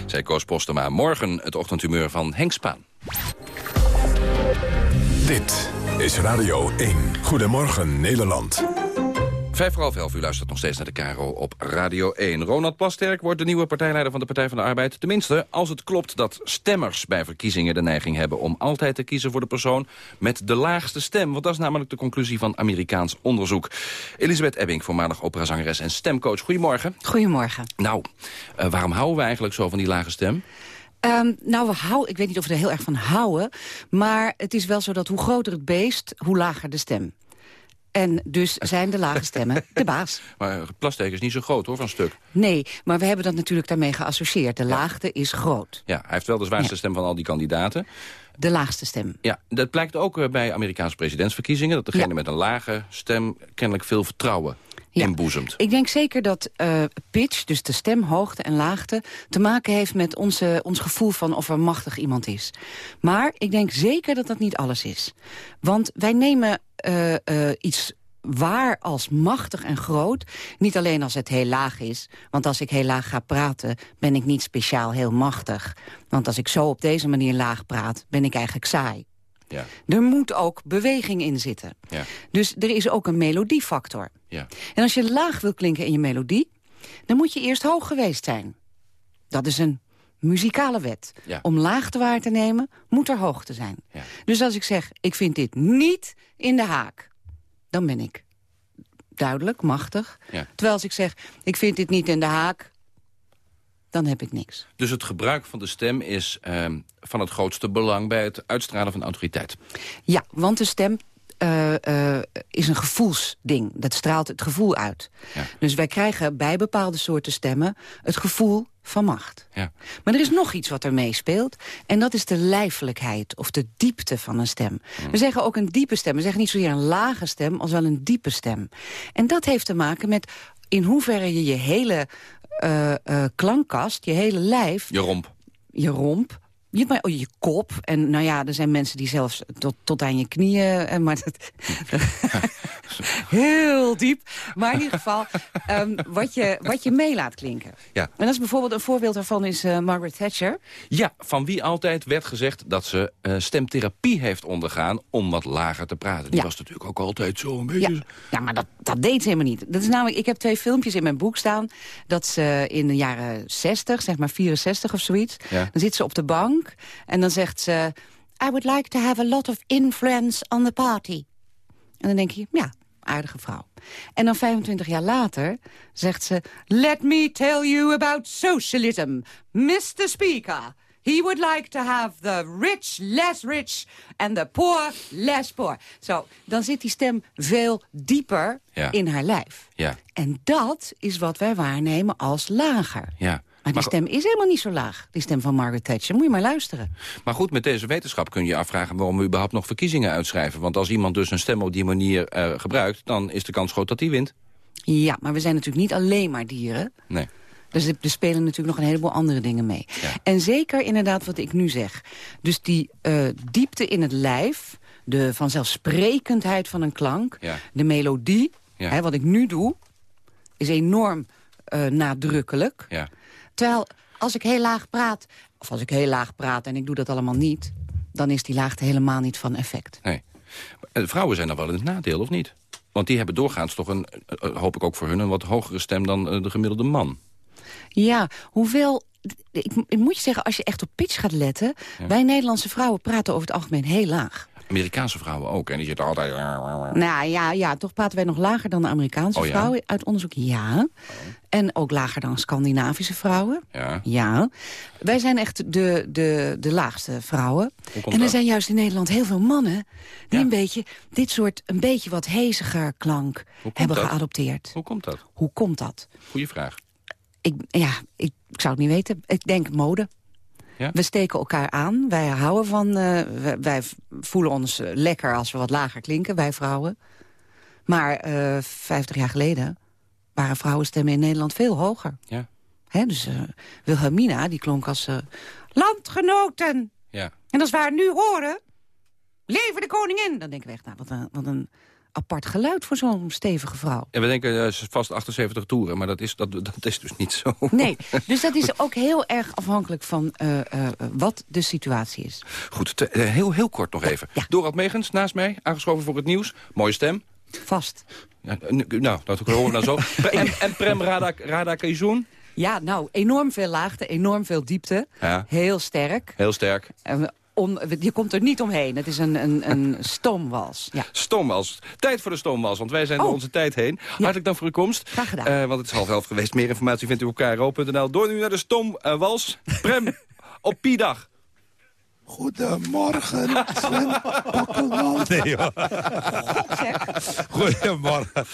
[SPEAKER 7] Zij Koos Postema. Morgen het ochtendhumeur van Henk Spaan.
[SPEAKER 1] Dit is Radio 1. Goedemorgen Nederland.
[SPEAKER 7] Vijf voor half elf, u luistert nog steeds naar de Caro op Radio 1. Ronald Plasterk wordt de nieuwe partijleider van de Partij van de Arbeid. Tenminste, als het klopt dat stemmers bij verkiezingen de neiging hebben... om altijd te kiezen voor de persoon met de laagste stem. Want dat is namelijk de conclusie van Amerikaans onderzoek. Elisabeth Ebbing, voormalig operazangeres en stemcoach. Goedemorgen.
[SPEAKER 21] Goedemorgen.
[SPEAKER 7] Nou, uh, waarom houden we eigenlijk zo van die lage stem?
[SPEAKER 21] Um, nou, we houden, ik weet niet of we er heel erg van houden... maar het is wel zo dat hoe groter het beest, hoe lager de stem. En dus zijn de lage stemmen de baas.
[SPEAKER 7] Maar Plasteek is niet zo groot hoor, van stuk.
[SPEAKER 21] Nee, maar we hebben dat natuurlijk daarmee geassocieerd. De laagte is groot.
[SPEAKER 7] Ja, hij heeft wel de zwaarste stem van al die kandidaten.
[SPEAKER 21] De laagste stem.
[SPEAKER 7] Ja, dat blijkt ook eh, bij Amerikaanse presidentsverkiezingen... dat degene met een lage stem kennelijk veel vertrouwen ja. inboezemt.
[SPEAKER 21] Ik denk zeker dat uh, pitch, dus de stemhoogte en laagte... te maken heeft met onze, ons gevoel van of er machtig iemand is. Maar ik denk zeker dat dat niet alles is. Want wij nemen uh, uh, iets waar als machtig en groot. Niet alleen als het heel laag is. Want als ik heel laag ga praten, ben ik niet speciaal heel machtig. Want als ik zo op deze manier laag praat, ben ik eigenlijk saai.
[SPEAKER 7] Ja.
[SPEAKER 21] Er moet ook beweging in zitten.
[SPEAKER 7] Ja.
[SPEAKER 21] Dus er is ook een melodiefactor.
[SPEAKER 7] Ja.
[SPEAKER 21] En als je laag wil klinken in je melodie... dan moet je eerst hoog geweest zijn. Dat is een muzikale wet.
[SPEAKER 7] Ja.
[SPEAKER 21] Om laagte waar te nemen, moet er hoogte zijn.
[SPEAKER 7] Ja.
[SPEAKER 21] Dus als ik zeg, ik vind dit niet in de haak... dan ben ik duidelijk, machtig.
[SPEAKER 7] Ja.
[SPEAKER 21] Terwijl als ik zeg, ik vind dit niet in de haak... dan heb ik niks.
[SPEAKER 7] Dus het gebruik van de stem is uh, van het grootste belang... bij het uitstralen van autoriteit.
[SPEAKER 21] Ja, want de stem uh, uh, is een gevoelsding. Dat straalt het gevoel uit.
[SPEAKER 7] Ja.
[SPEAKER 21] Dus wij krijgen bij bepaalde soorten stemmen het gevoel van macht.
[SPEAKER 7] Ja.
[SPEAKER 21] Maar er is nog iets wat er meespeelt. En dat is de lijfelijkheid of de diepte van een stem.
[SPEAKER 7] Mm.
[SPEAKER 21] We zeggen ook een diepe stem. We zeggen niet zozeer een lage stem als wel een diepe stem. En dat heeft te maken met in hoeverre je je hele uh, klankkast, je hele lijf...
[SPEAKER 7] Je romp.
[SPEAKER 21] Je romp je, maar, oh, je kop. En nou ja, er zijn mensen die zelfs tot, tot aan je knieën... Maar dat, heel diep. Maar in ieder geval, um, wat, je, wat je mee laat klinken.
[SPEAKER 7] Ja.
[SPEAKER 21] En dat is bijvoorbeeld een voorbeeld daarvan is uh, Margaret Thatcher.
[SPEAKER 7] Ja, van wie altijd werd gezegd dat ze uh, stemtherapie heeft ondergaan... om wat lager te praten. Die
[SPEAKER 21] ja.
[SPEAKER 7] was natuurlijk ook altijd zo een beetje...
[SPEAKER 21] Ja, ja maar dat, dat deed ze helemaal niet. Dat is namelijk, ik heb twee filmpjes in mijn boek staan... dat ze in de jaren 60, zeg maar 64 of zoiets...
[SPEAKER 7] Ja.
[SPEAKER 21] dan zit ze op de bank en dan zegt ze... I would like to have a lot of influence on the party. En dan denk je, ja, aardige vrouw. En dan 25 jaar later zegt ze... Let me tell you about socialism. Mr. Speaker, he would like to have the rich less rich... and the poor less poor. Zo, dan zit die stem veel dieper
[SPEAKER 7] ja.
[SPEAKER 21] in haar lijf.
[SPEAKER 7] Ja.
[SPEAKER 21] En dat is wat wij waarnemen als lager.
[SPEAKER 7] Ja.
[SPEAKER 21] Maar die stem is helemaal niet zo laag, die stem van Margaret Thatcher. Moet je maar luisteren.
[SPEAKER 7] Maar goed, met deze wetenschap kun je je afvragen... waarom we überhaupt nog verkiezingen uitschrijven. Want als iemand dus een stem op die manier uh, gebruikt... dan is de kans groot dat hij wint.
[SPEAKER 21] Ja, maar we zijn natuurlijk niet alleen maar dieren.
[SPEAKER 7] Nee.
[SPEAKER 21] Dus er spelen natuurlijk nog een heleboel andere dingen mee.
[SPEAKER 7] Ja.
[SPEAKER 21] En zeker inderdaad wat ik nu zeg. Dus die uh, diepte in het lijf, de vanzelfsprekendheid van een klank...
[SPEAKER 7] Ja.
[SPEAKER 21] de melodie,
[SPEAKER 7] ja.
[SPEAKER 21] hè, wat ik nu doe, is enorm uh, nadrukkelijk...
[SPEAKER 7] Ja.
[SPEAKER 21] Terwijl als ik heel laag praat, of als ik heel laag praat en ik doe dat allemaal niet... dan is die laagte helemaal niet van effect.
[SPEAKER 7] Nee. De vrouwen zijn dan wel in het nadeel, of niet? Want die hebben doorgaans toch een, hoop ik ook voor hun... een wat hogere stem dan de gemiddelde man.
[SPEAKER 21] Ja, hoewel... Ik, ik moet je zeggen, als je echt op pitch gaat letten...
[SPEAKER 7] Ja.
[SPEAKER 21] wij Nederlandse vrouwen praten over het algemeen heel laag.
[SPEAKER 7] Amerikaanse vrouwen ook. En die zitten altijd...
[SPEAKER 21] Nou ja, ja, toch praten wij nog lager dan de Amerikaanse
[SPEAKER 7] Oh ja?
[SPEAKER 21] vrouwen. Uit onderzoek ja. En ook lager dan Scandinavische vrouwen.
[SPEAKER 7] Ja.
[SPEAKER 21] Ja. Wij zijn echt de, de, de laagste vrouwen. En er
[SPEAKER 7] dat?
[SPEAKER 21] zijn juist in Nederland heel veel mannen... die een beetje dit soort een beetje wat heziger klank hebben
[SPEAKER 7] dat?
[SPEAKER 21] geadopteerd.
[SPEAKER 7] Hoe komt dat?
[SPEAKER 21] Hoe komt dat?
[SPEAKER 7] Goeie vraag.
[SPEAKER 21] Ik, ja, ik, ik zou het niet weten. Ik denk mode.
[SPEAKER 7] Ja?
[SPEAKER 21] We steken elkaar aan. Wij houden van... eh, wij, wij voelen ons lekker als we wat lager klinken, wij vrouwen. Maar eh 50 jaar geleden waren vrouwenstemmen in Nederland veel hoger.
[SPEAKER 7] Ja.
[SPEAKER 21] Hè, dus eh, Wilhelmina, die klonk als... Landgenoten!
[SPEAKER 7] Ja.
[SPEAKER 21] En als we haar nu horen... Leven de koningin! Dan denken we echt, nou, wat een, wat een apart geluid voor zo'n stevige vrouw.
[SPEAKER 7] En we denken eh, vast 78 toeren, maar dat is, dat, dat is dus niet zo.
[SPEAKER 21] Nee, dus dat is ook heel erg afhankelijk van eh, eh, wat de situatie is.
[SPEAKER 7] Goed, te- heel, heel kort nog even. Dorald Megens, naast mij, aangeschoven voor het nieuws. Mooie stem.
[SPEAKER 21] Vast.
[SPEAKER 7] Ja, nou, dat horen we dan zo. En, en Prem Rada, Rada
[SPEAKER 21] Ja, nou, enorm veel laagte, enorm veel diepte.
[SPEAKER 7] Ja,
[SPEAKER 21] Heel sterk.
[SPEAKER 7] heel sterk.
[SPEAKER 21] On- je komt er niet omheen. Het is een, een, een stoomwals. Ja.
[SPEAKER 7] Stomwals. Tijd voor de stomwals, want wij zijn door onze tijd heen. Hartelijk dank voor uw komst.
[SPEAKER 21] Graag gedaan.
[SPEAKER 7] Eh, want het is half elf geweest. Meer informatie vindt u op kro.nl. Door nu naar de stomwals. Prem, op Piedag.
[SPEAKER 22] Goedemorgen, Sven Bakkelman. Nee, hoor. Goedemorgen.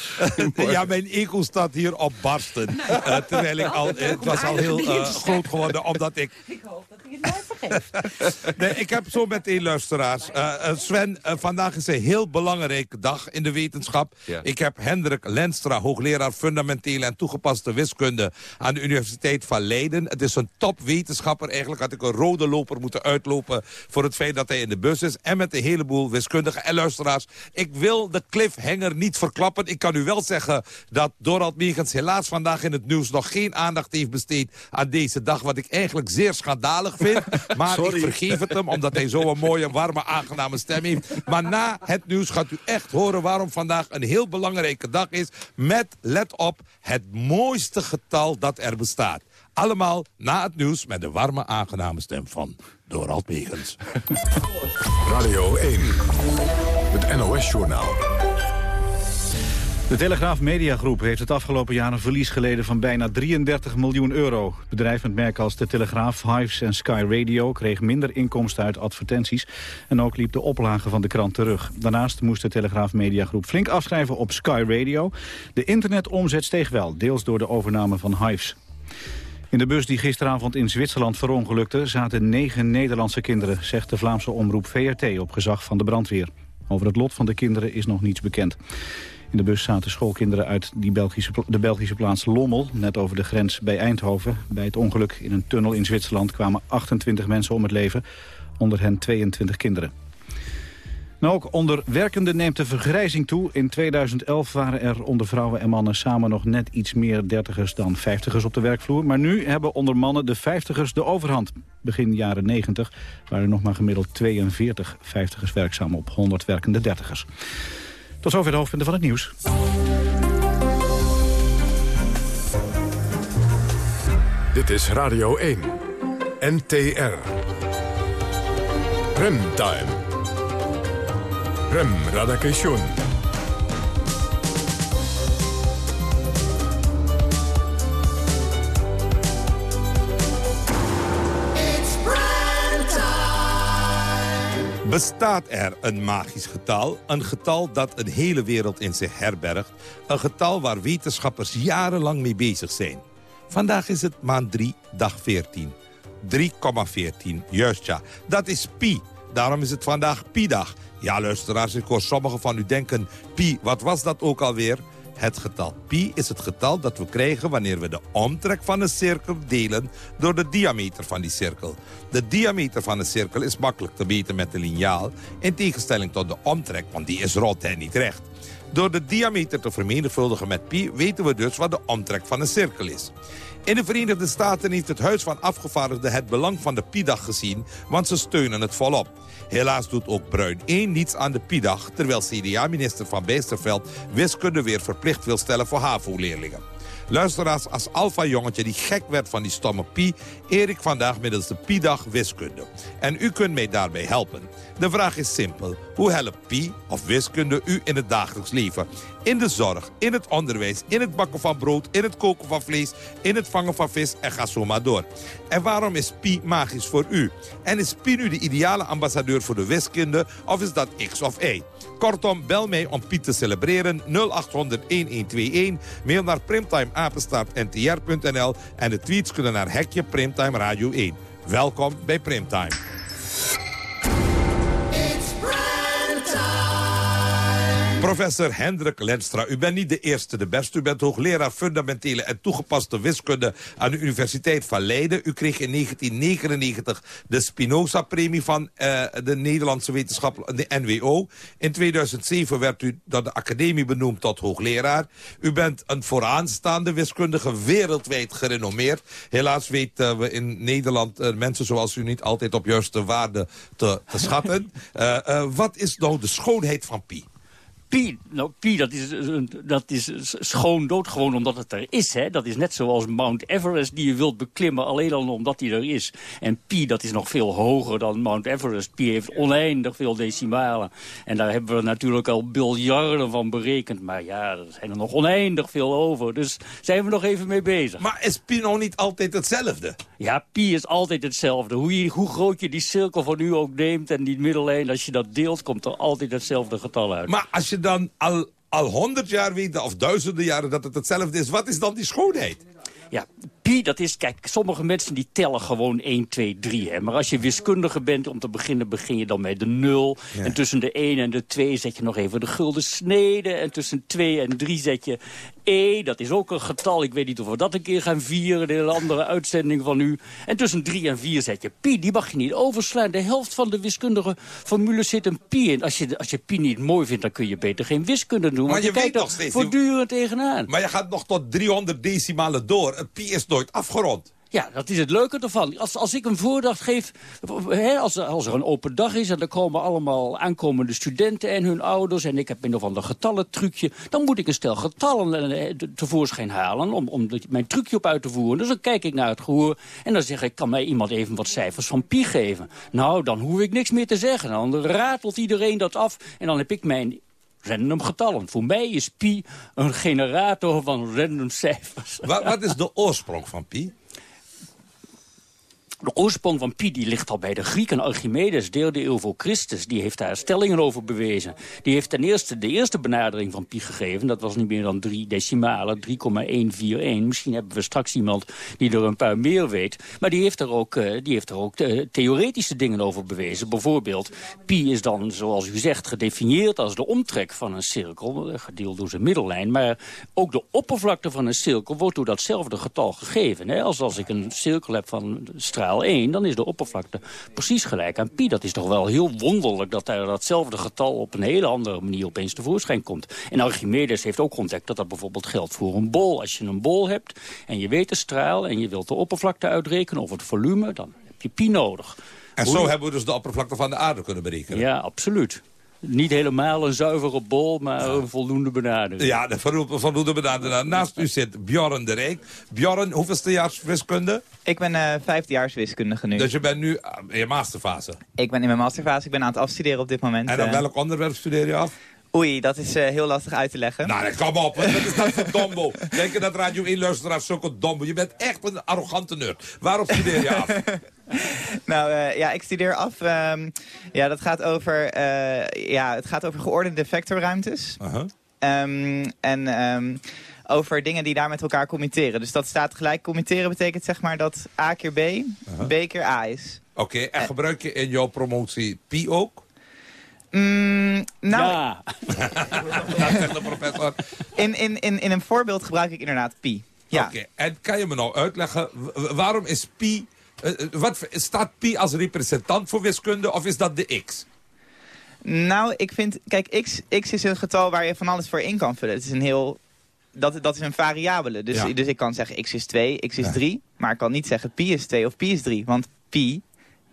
[SPEAKER 22] Ja, mijn ego staat hier op barsten. Eh, terwijl ik al, het was al heel eh, groot geworden, omdat ik...
[SPEAKER 21] Ik hoop dat hij het mij vergeeft.
[SPEAKER 22] Nee, ik heb zo meteen luisteraars. Eh, Sven, vandaag is een heel belangrijke dag in de wetenschap.
[SPEAKER 7] Ja.
[SPEAKER 22] Ik heb Hendrik Lenstra, hoogleraar fundamentele en toegepaste wiskunde... aan de Universiteit van Leiden. Het is een topwetenschapper. Eigenlijk had ik een rode loper moeten uitlopen... voor het feit dat hij in de bus is. En met een heleboel wiskundigen en luisteraars. Ik wil de cliffhanger niet verklappen. Ik kan u wel zeggen dat Dorald Megens helaas vandaag in het nieuws... nog geen aandacht heeft besteed aan deze dag... wat ik eigenlijk zeer schandalig vind. Maar
[SPEAKER 23] Sorry.
[SPEAKER 22] ik vergeef het hem, omdat hij zo'n mooie, warme, aangename stem heeft. Maar na het nieuws gaat u echt horen waarom vandaag een heel belangrijke dag is. Met, let op, het mooiste getal dat er bestaat. Allemaal na het nieuws met de warme, aangename stem van Dorald Megens.
[SPEAKER 1] Radio 1. Het NOS-journaal.
[SPEAKER 2] De Telegraaf Mediagroep heeft het afgelopen jaar een verlies geleden van bijna 33 miljoen euro. Het bedrijf met merken als de Telegraaf, Hives en Sky Radio kreeg minder inkomsten uit advertenties. En ook liep de oplage van de krant terug. Daarnaast moest de Telegraaf Mediagroep flink afschrijven op Sky Radio. De internetomzet steeg wel, deels door de overname van Hives. In de bus die gisteravond in Zwitserland verongelukte... zaten negen Nederlandse kinderen, zegt de Vlaamse omroep VRT... op gezag van de brandweer. Over het lot van de kinderen is nog niets bekend. In de bus zaten schoolkinderen uit die Belgische, de Belgische plaats Lommel... net over de grens bij Eindhoven. Bij het ongeluk in een tunnel in Zwitserland kwamen 28 mensen om het leven. Onder hen 22 kinderen. Nou, ook onder werkenden neemt de vergrijzing toe. In 2011 waren er onder vrouwen en mannen samen nog net iets meer dertigers dan vijftigers op de werkvloer. Maar nu hebben onder mannen de vijftigers de overhand. Begin jaren 90 waren er nog maar gemiddeld 42 vijftigers werkzaam op 100 werkende dertigers. Tot zover de hoofdpunten van het nieuws.
[SPEAKER 1] Dit is Radio 1. NTR. Remtime. Rem Radakation.
[SPEAKER 22] Bestaat er een magisch getal? Een getal dat een hele wereld in zich herbergt. Een getal waar wetenschappers jarenlang mee bezig zijn. Vandaag is het maand 3, dag 14. 3,14, juist ja. Dat is pi. Daarom is het vandaag pi-dag. Ja, luisteraars, ik hoor sommigen van u denken... pi, wat was dat ook alweer? Het getal pi is het getal dat we krijgen wanneer we de omtrek van een cirkel delen door de diameter van die cirkel. De diameter van een cirkel is makkelijk te meten met een liniaal, in tegenstelling tot de omtrek, want die is rond en niet recht. Door de diameter te vermenigvuldigen met pi weten we dus wat de omtrek van een cirkel is. In de Verenigde Staten heeft het Huis van Afgevaardigden het belang van de Pi-dag gezien, want ze steunen het volop. Helaas doet ook Bruin 1 niets aan de Pi-dag, terwijl CDA-minister Van Bijsterveld wiskunde weer verplicht wil stellen voor HAVO-leerlingen. Luisteraars, als alfa-jongetje die gek werd van die stomme Pi... eer ik vandaag middels de Pi-dag wiskunde. En u kunt mij daarbij helpen. De vraag is simpel. Hoe helpt Pi of wiskunde u in het dagelijks leven? In de zorg, in het onderwijs, in het bakken van brood, in het koken van vlees, in het vangen van vis en ga zo maar door. En waarom is Pi magisch voor u? En is Pi nu de ideale ambassadeur voor de wiskunde of is dat X of Y? Kortom, bel mij om Piet te celebreren 0800-1121. Mail naar primtimeapenstaartntr.nl en de tweets kunnen naar Hekje Primtime Radio 1. Welkom bij Primtime. Professor Hendrik Lenstra, u bent niet de eerste, de beste. U bent hoogleraar fundamentele en toegepaste wiskunde aan de Universiteit van Leiden. U kreeg in 1999 de Spinoza-premie van uh, de Nederlandse wetenschap, de NWO. In 2007 werd u door de academie benoemd tot hoogleraar. U bent een vooraanstaande wiskundige, wereldwijd gerenommeerd. Helaas weten we in Nederland uh, mensen zoals u niet altijd op juiste waarde te, te schatten. Uh, wat is nou de schoonheid van Pi?
[SPEAKER 24] Pi, nou, Pi dat, is, dat is schoon doodgewoon omdat het er is. Hè? Dat is net zoals Mount Everest die je wilt beklimmen alleen al omdat hij er is. En Pi dat is nog veel hoger dan Mount Everest. Pi heeft oneindig veel decimalen. En daar hebben we natuurlijk al biljarden van berekend. Maar ja, er zijn er nog oneindig veel over. Dus zijn we nog even mee bezig.
[SPEAKER 22] Maar is Pi nou niet altijd hetzelfde?
[SPEAKER 24] Ja, Pi is altijd hetzelfde. Hoe, je, hoe groot je die cirkel van u ook neemt en die middellijn... als je dat deelt, komt er altijd hetzelfde getal uit.
[SPEAKER 22] Maar als je dan al, al honderd jaar weet, of duizenden jaren dat het hetzelfde is... wat is dan die schoonheid?
[SPEAKER 24] Ja, pi, dat is, kijk, sommige mensen die tellen gewoon 1, 2, 3. Hè. Maar als je wiskundige bent, om te beginnen, begin je dan met de 0. En tussen de 1 en de 2 zet je nog even de gulden snede. En tussen 2 en 3 zet je E, dat is ook een getal. Ik weet niet of we dat een keer gaan vieren, de hele andere uitzending van u. En tussen 3 en 4 zet je pi, die mag je niet overslaan. De helft van de wiskundige formules zit een pi in. Als je, als je pi niet mooi vindt, dan kun je beter geen wiskunde doen.
[SPEAKER 22] Maar je,
[SPEAKER 24] je, kijkt
[SPEAKER 22] weet nog steeds...
[SPEAKER 24] voortdurend tegenaan.
[SPEAKER 22] Maar je gaat nog tot 300 decimalen door. Pi is afgerond.
[SPEAKER 24] Ja, dat is het leuke ervan. Als, als ik een voordracht geef, hè, als, als er een open dag is... en er komen allemaal aankomende studenten en hun ouders... en ik heb een of ander getallen-trucje... dan moet ik een stel getallen eh, tevoorschijn halen... om, om mijn trucje op uit te voeren. Dus dan kijk ik naar het gehoor en dan zeg ik... kan mij iemand even wat cijfers van pi geven? Nou, dan hoef ik niks meer te zeggen. Dan ratelt iedereen dat af en dan heb ik mijn random getallen. Voor mij is pi een generator van random cijfers.
[SPEAKER 22] Wat, wat is de oorsprong van pi?
[SPEAKER 24] De oorsprong van pi die ligt al bij de Grieken. Archimedes, derde eeuw voor Christus, die heeft daar stellingen over bewezen. Die heeft ten eerste de eerste benadering van pi gegeven. Dat was niet meer dan drie decimalen, 3,141. Misschien hebben we straks iemand die er een paar meer weet. Maar die heeft er ook, uh, die heeft er ook uh, theoretische dingen over bewezen. Bijvoorbeeld, pi is dan, zoals u zegt, gedefinieerd als de omtrek van een cirkel. Gedeeld door zijn middellijn. Maar ook de oppervlakte van een cirkel wordt door datzelfde getal gegeven. Als als ik een cirkel heb van straal 1, dan is de oppervlakte precies gelijk aan pi. Dat is toch wel heel wonderlijk dat daar datzelfde getal op een hele andere manier opeens tevoorschijn komt. En Archimedes heeft ook ontdekt dat dat bijvoorbeeld geldt voor een bol. Als je een bol hebt en je weet de straal en je wilt de oppervlakte uitrekenen of het volume, dan heb je pi nodig.
[SPEAKER 22] En zo hebben we dus de oppervlakte van de aarde kunnen berekenen?
[SPEAKER 24] Ja, absoluut. Niet helemaal een zuivere bol, maar een voldoende benadering.
[SPEAKER 22] Ja, de voldoende benadering. Naast u zit Bjorn de Rijk. Bjorn, hoeveelste jaar wiskunde?
[SPEAKER 23] Ik ben uh, vijfdejaars wiskundige nu.
[SPEAKER 22] Dus je bent nu in je masterfase?
[SPEAKER 23] Ik ben in mijn masterfase. Ik ben aan het afstuderen op dit moment.
[SPEAKER 22] En op welk onderwerp studeer je af?
[SPEAKER 23] Oei, dat is uh, heel lastig uit te leggen.
[SPEAKER 22] Nou, kom op. Wat is dat voor dombo? Denk je dat Radio 1 luisteraars zulke dombo? Je bent echt een arrogante nerd. Waarop studeer je af?
[SPEAKER 23] nou uh, ja, ik studeer af. Um, ja, dat gaat over, uh, ja, het gaat over geordende vectorruimtes. -huh. um, en um, over dingen die daar met elkaar committeren. Dus dat staat gelijk. Committeren betekent zeg maar dat A keer B, -huh. B keer A is.
[SPEAKER 22] Oké, okay, en gebruik je in jouw promotie pi ook?
[SPEAKER 23] Mm, nou,
[SPEAKER 24] ja.
[SPEAKER 22] de professor.
[SPEAKER 23] In, in, in, in een voorbeeld gebruik ik inderdaad pi. Ja.
[SPEAKER 22] Oké, okay, en kan je me nou uitleggen, waarom is pi... Uh, wat, staat pi als representant voor wiskunde of is dat de x?
[SPEAKER 23] Nou, ik vind... Kijk, x, x is een getal waar je van alles voor in kan vullen. Het is een heel... Dat, dat is een variabele. Dus, ja. dus ik kan zeggen x is 2, x is ja. 3. Maar ik kan niet zeggen pi is 2 of pi is 3. Want pi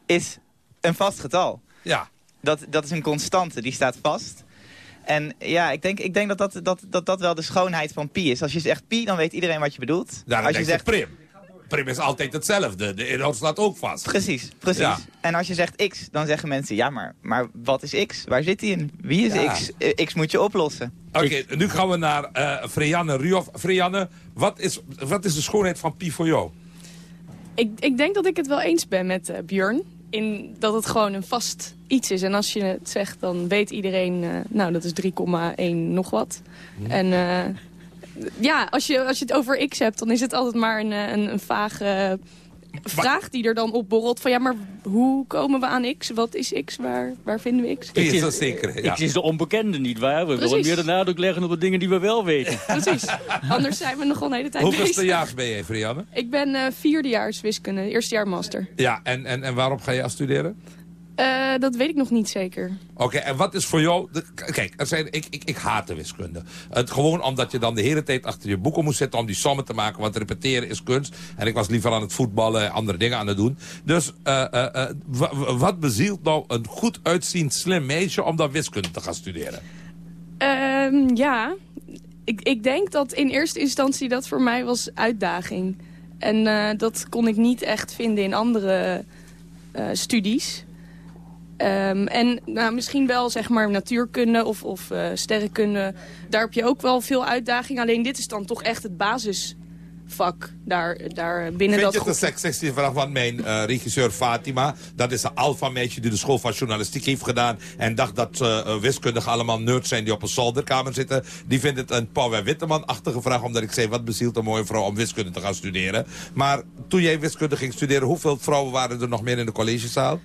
[SPEAKER 23] is een vast getal.
[SPEAKER 22] Ja.
[SPEAKER 23] Dat, dat is een constante, die staat vast. En ja, ik denk, ik denk dat, dat, dat, dat dat wel de schoonheid van pi is. Als je zegt pi, dan weet iedereen wat je bedoelt.
[SPEAKER 22] Daar
[SPEAKER 23] als je
[SPEAKER 22] je
[SPEAKER 23] zegt
[SPEAKER 22] Prim. Prim is altijd hetzelfde. De inhoud staat ook vast.
[SPEAKER 23] Precies, precies.
[SPEAKER 22] Ja.
[SPEAKER 23] En als je zegt x, dan zeggen mensen... ja, maar, maar wat is x? Waar zit die in? Wie is
[SPEAKER 22] Ja.
[SPEAKER 23] x? Eh, x moet je oplossen.
[SPEAKER 22] Oké, nu gaan we naar eh Frianne Ruoff. Frianne, wat is, wat is de schoonheid van Pi voor jou?
[SPEAKER 25] Ik, ik denk dat ik het wel eens ben met eh, Björn. In dat het gewoon een vast iets is. En als je het zegt, dan weet iedereen... eh, nou, dat is 3,1 nog wat. En eh, ja, als je, als je het over x hebt... dan is het altijd maar een, eh, een, een vage vraag die er dan opborrelt. Van ja, maar hoe komen we aan x? Wat is x? Waar, waar vinden we x?
[SPEAKER 22] Is dat zeker? Ja.
[SPEAKER 24] Ik is de onbekende, niet waar? We willen meer de nadruk leggen op de dingen die we wel weten.
[SPEAKER 25] Precies. Anders zijn we nog wel een hele tijd
[SPEAKER 22] Hoeveelste
[SPEAKER 25] bezig.
[SPEAKER 22] jaar ben je, Frianne?
[SPEAKER 25] Ik ben eh vierdejaars wiskunde, eerste jaar master.
[SPEAKER 22] Ja, en, en, en waarom ga je afstuderen?
[SPEAKER 25] Eh, dat weet ik nog niet zeker.
[SPEAKER 22] Oké, en wat is voor jou... De, kijk, er zijn, ik, ik, ik haat de wiskunde. Het, gewoon omdat je dan de hele tijd achter je boeken moet zitten... om die sommen te maken, want repeteren is kunst. En ik was liever aan het voetballen en andere dingen aan het doen. Dus eh, eh, wa- wa- wat bezielt nou een goed uitziend slim meisje... om dan wiskunde te gaan studeren?
[SPEAKER 25] Ehm, ja, ik, ik denk dat in eerste instantie dat voor mij was uitdaging. En dat kon ik niet echt vinden in andere studies. Ehm, en nou, misschien wel zeg maar natuurkunde of, of eh, sterrenkunde. Daar heb je ook wel veel uitdaging. Alleen dit is dan toch echt het basisvak daar, daar binnen
[SPEAKER 22] Vind je
[SPEAKER 25] dat
[SPEAKER 22] het een seksistische vraag? Want mijn eh, regisseur Fatima, dat is een alfa meisje die de school van journalistiek heeft gedaan. En dacht dat uh, wiskundigen allemaal nerds zijn die op een zolderkamer zitten. Die vindt het een Paul Witteman-achtige vraag. Omdat ik zei, wat bezielt een mooie vrouw om wiskunde te gaan studeren? Maar toen jij wiskunde ging studeren, hoeveel vrouwen waren er nog meer in de collegezaal?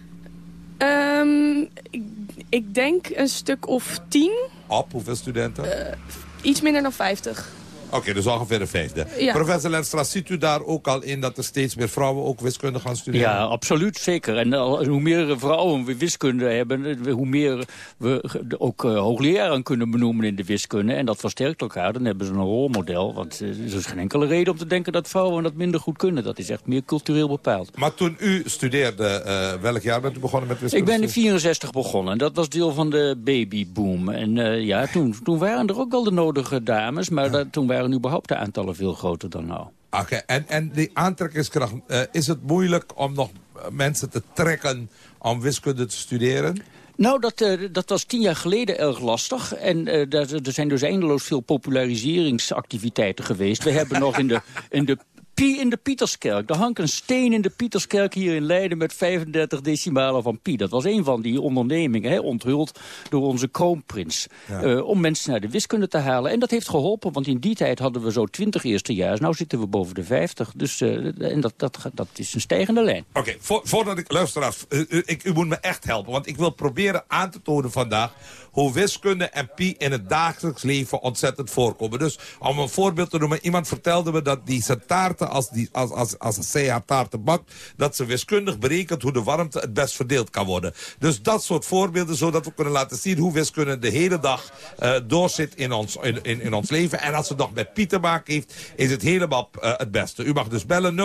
[SPEAKER 25] Ehm, ik, ik denk een stuk of tien.
[SPEAKER 22] Op, hoeveel studenten?
[SPEAKER 25] Eh, iets minder dan 50.
[SPEAKER 22] Oké, dus ongeveer een vijfde.
[SPEAKER 25] Ja.
[SPEAKER 22] Professor Lenstra, ziet u daar ook al in dat er steeds meer vrouwen ook wiskunde gaan studeren?
[SPEAKER 24] Ja, absoluut, zeker. En al- hoe meer vrouwen we wiskunde hebben, hoe meer we ook eh, hoogleraren kunnen benoemen in de wiskunde. En dat versterkt elkaar. Dan hebben ze een rolmodel. Want eh, er is geen enkele reden om te denken dat vrouwen dat minder goed kunnen. Dat is echt meer cultureel bepaald.
[SPEAKER 22] Maar toen u studeerde, eh, welk jaar bent u begonnen met wiskunde?
[SPEAKER 24] Ik ben in 64 begonnen. Dat was deel van de babyboom. En eh, ja, toen, toen waren er ook wel de nodige dames. Maar dat- toen waren überhaupt de aantallen veel groter dan nou.
[SPEAKER 22] Oké, en, en die aantrekkingskracht, eh, is het moeilijk om nog eh, mensen te trekken om wiskunde te studeren?
[SPEAKER 24] Nou, dat, eh, dat was tien jaar geleden erg lastig. En er zijn dus eindeloos veel populariseringsactiviteiten geweest. We hebben nog in de, in de Pi in de Pieterskerk. Er hangt een steen in de Pieterskerk hier in Leiden met 35 decimalen van pi. Dat was een van die ondernemingen, hè, onthuld door onze kroonprins.
[SPEAKER 26] Ja.
[SPEAKER 24] eh, om mensen naar de wiskunde te halen. En dat heeft geholpen, want in die tijd hadden we zo 20 eerstejaars. Nou zitten we boven de 50. Dus, eh, en dat, dat, dat is een stijgende lijn.
[SPEAKER 22] Oké, vo- voordat ik luister af, u, u- ik, u moet me echt helpen. Want ik wil proberen aan te tonen vandaag hoe wiskunde en pi in het dagelijks leven ontzettend voorkomen. Dus om een voorbeeld te noemen, iemand vertelde me dat die zijn als, die, als, als, als zij haar taarten bakt, dat ze wiskundig berekent hoe de warmte het best verdeeld kan worden. Dus dat soort voorbeelden, zodat we kunnen laten zien hoe wiskunde de hele dag eh, doorzit in ons, in, in, in ons leven. En als het nog met pi te maken heeft, is het helemaal eh, het beste. U mag dus bellen 0800-1121,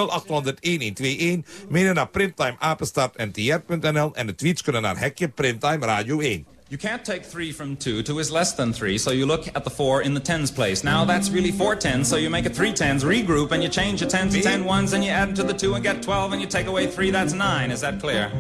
[SPEAKER 22] mailen naar primtimeapenstaartntr.nl en de tweets kunnen naar hekje Primtime Radio 1.
[SPEAKER 26] You can't take 3 from 2. 2 is less than 3, so you look at the 4 in the tens place. Now that's really 4 tens, so you make it 3 tens, regroup, and you change your 10 to 10 ones, and you add them to the 2 and get 12, and you take away 3, that's 9. Is that clear?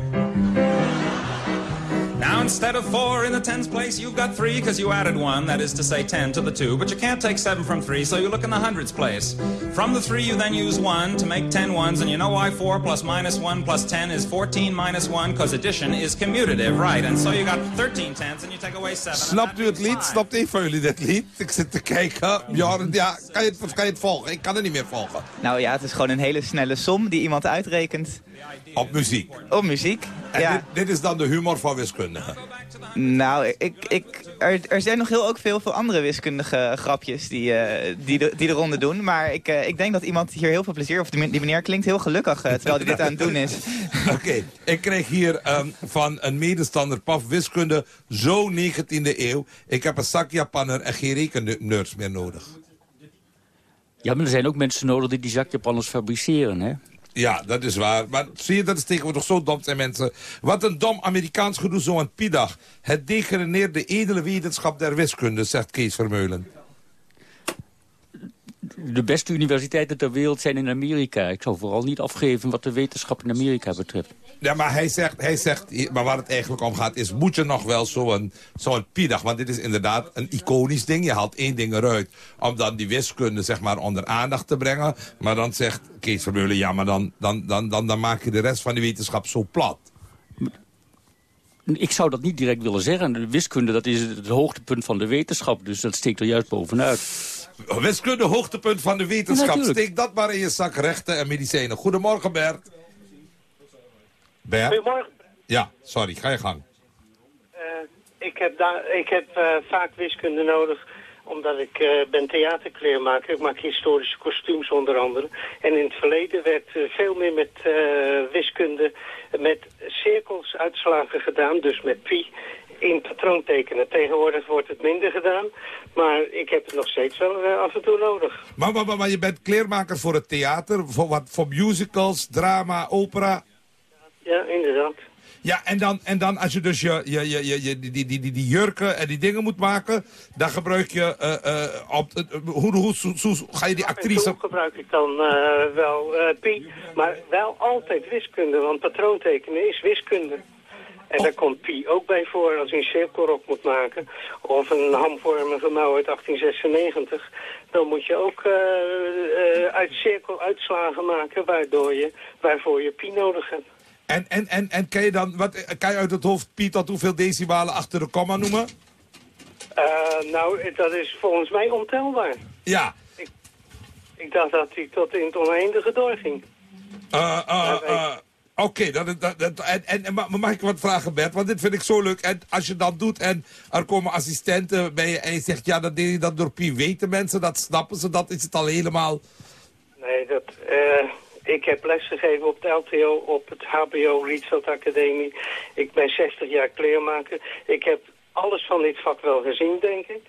[SPEAKER 26] Now instead of 4 in the tens place, you've got 3 because you added 1, that is to say 10 to the 2, but you can't take 7 from 3, so you look in the hundreds place. From the 3 you then use 1 to make 10 ones, and you know why 4 plus minus 1 plus 10 is 14 minus 1, because addition is commutative, right? And so you got 13 tens and you take away 7.
[SPEAKER 22] Snapt u het lied? Snapt een van jullie dit lied? Ik zit te kijken. Ja, ja kan, je het, kan je het volgen? Ik kan het niet meer volgen.
[SPEAKER 23] Nou ja, het is gewoon een hele snelle som die iemand uitrekent.
[SPEAKER 22] Op muziek?
[SPEAKER 23] Op muziek,
[SPEAKER 22] En
[SPEAKER 23] ja.
[SPEAKER 22] dit, dit is dan de humor van wiskundigen.
[SPEAKER 23] Nou, ik, ik, er, er zijn nog heel ook veel, veel andere wiskundige grapjes die, eh, die, de, die de ronde doen. Maar ik, eh, ik denk dat iemand hier heel veel plezier... of die, die meneer klinkt heel gelukkig eh, terwijl hij dit aan het doen is.
[SPEAKER 22] Oké, ik kreeg hier ehm, van een medestander Paf wiskunde, zo 19e eeuw. Ik heb een zak Japanner en geen rekennerds meer nodig.
[SPEAKER 24] Ja, maar er zijn ook mensen nodig die die zakjapanners fabriceren, hè?
[SPEAKER 22] Ja, dat is waar. Maar zie je, dat is tegenwoordig zo dom zijn mensen. Wat een dom Amerikaans gedoe, zo'n Pi-dag. Het degenereert de edele wetenschap der wiskunde, zegt Kees Vermeulen.
[SPEAKER 24] De beste universiteiten ter wereld zijn in Amerika. Ik zou vooral niet afgeven wat de wetenschap in Amerika betreft.
[SPEAKER 22] Ja, maar hij zegt, hij zegt maar waar het eigenlijk om gaat is... moet je nog wel zo'n zo'n Pi-dag... want dit is inderdaad een iconisch ding. Je haalt één ding eruit om dan die wiskunde zeg maar, onder aandacht te brengen. Maar dan zegt Kees Vermeulen... ja, maar dan, dan, dan, dan, dan maak je de rest van de wetenschap zo plat.
[SPEAKER 24] Ik zou dat niet direct willen zeggen. De wiskunde dat is het hoogtepunt van de wetenschap. Dus dat steekt er juist bovenuit.
[SPEAKER 22] Wiskunde, hoogtepunt van de wetenschap. Steek dat maar in je zak, rechten en medicijnen. Goedemorgen, Bert. Bert?
[SPEAKER 27] Goedemorgen.
[SPEAKER 22] Ja, sorry, ga je gang.
[SPEAKER 27] Eh, ik heb, daar, ik heb eh, vaak wiskunde nodig omdat ik eh, ben theaterkleermaker. Ik maak historische kostuums onder andere. En in het verleden werd veel meer met eh, wiskunde, met cirkels uitslagen gedaan, dus met pi, in patroontekenen. Tegenwoordig wordt het minder gedaan, maar ik heb het nog steeds wel eh, af en toe nodig.
[SPEAKER 22] Maar, maar, maar, maar je bent kleermaker voor het theater, voor, wat, voor musicals, drama, opera.
[SPEAKER 27] Ja, inderdaad.
[SPEAKER 22] Ja, en dan, en dan als je dus je, je, je, je, je- die, die, die, die, jurken en die dingen moet maken... dan gebruik je... eh, eh, op, hoe, hoe, hoe, ga je die actrice...
[SPEAKER 27] gebruik ik dan wel pi, maar wel altijd wiskunde, want patroontekenen is wiskunde. En daar komt pi ook bij voor als je een cirkelrok moet maken. Of een hamvormige mouw uit 1896. Dan moet je ook eh, eh, uit cirkel uitslagen maken waardoor je, waarvoor je pi nodig hebt.
[SPEAKER 22] En, en, en, en kan je dan, wat, kan je uit het hoofd, Piet, tot hoeveel decimalen achter de komma noemen?
[SPEAKER 27] Eh, nou, dat is volgens mij ontelbaar.
[SPEAKER 22] Ja.
[SPEAKER 27] Ik, ik dacht dat hij tot in het oneindige doorging.
[SPEAKER 22] Eh, eh, eh, Oké, dat, dat, en, en, en ma- mag ik wat vragen, Bert? Want dit vind ik zo leuk. En als je dat doet en er komen assistenten bij je en je zegt... ja, dat deed je dat door Pi. Weten mensen dat? Snappen ze dat? Is het al helemaal...
[SPEAKER 27] Nee, dat, eh, ik heb lesgegeven op het LTO, op het HBO Rietveld Academie. Ik ben 60 jaar kleermaker. Ik heb alles van dit vak wel gezien, denk ik.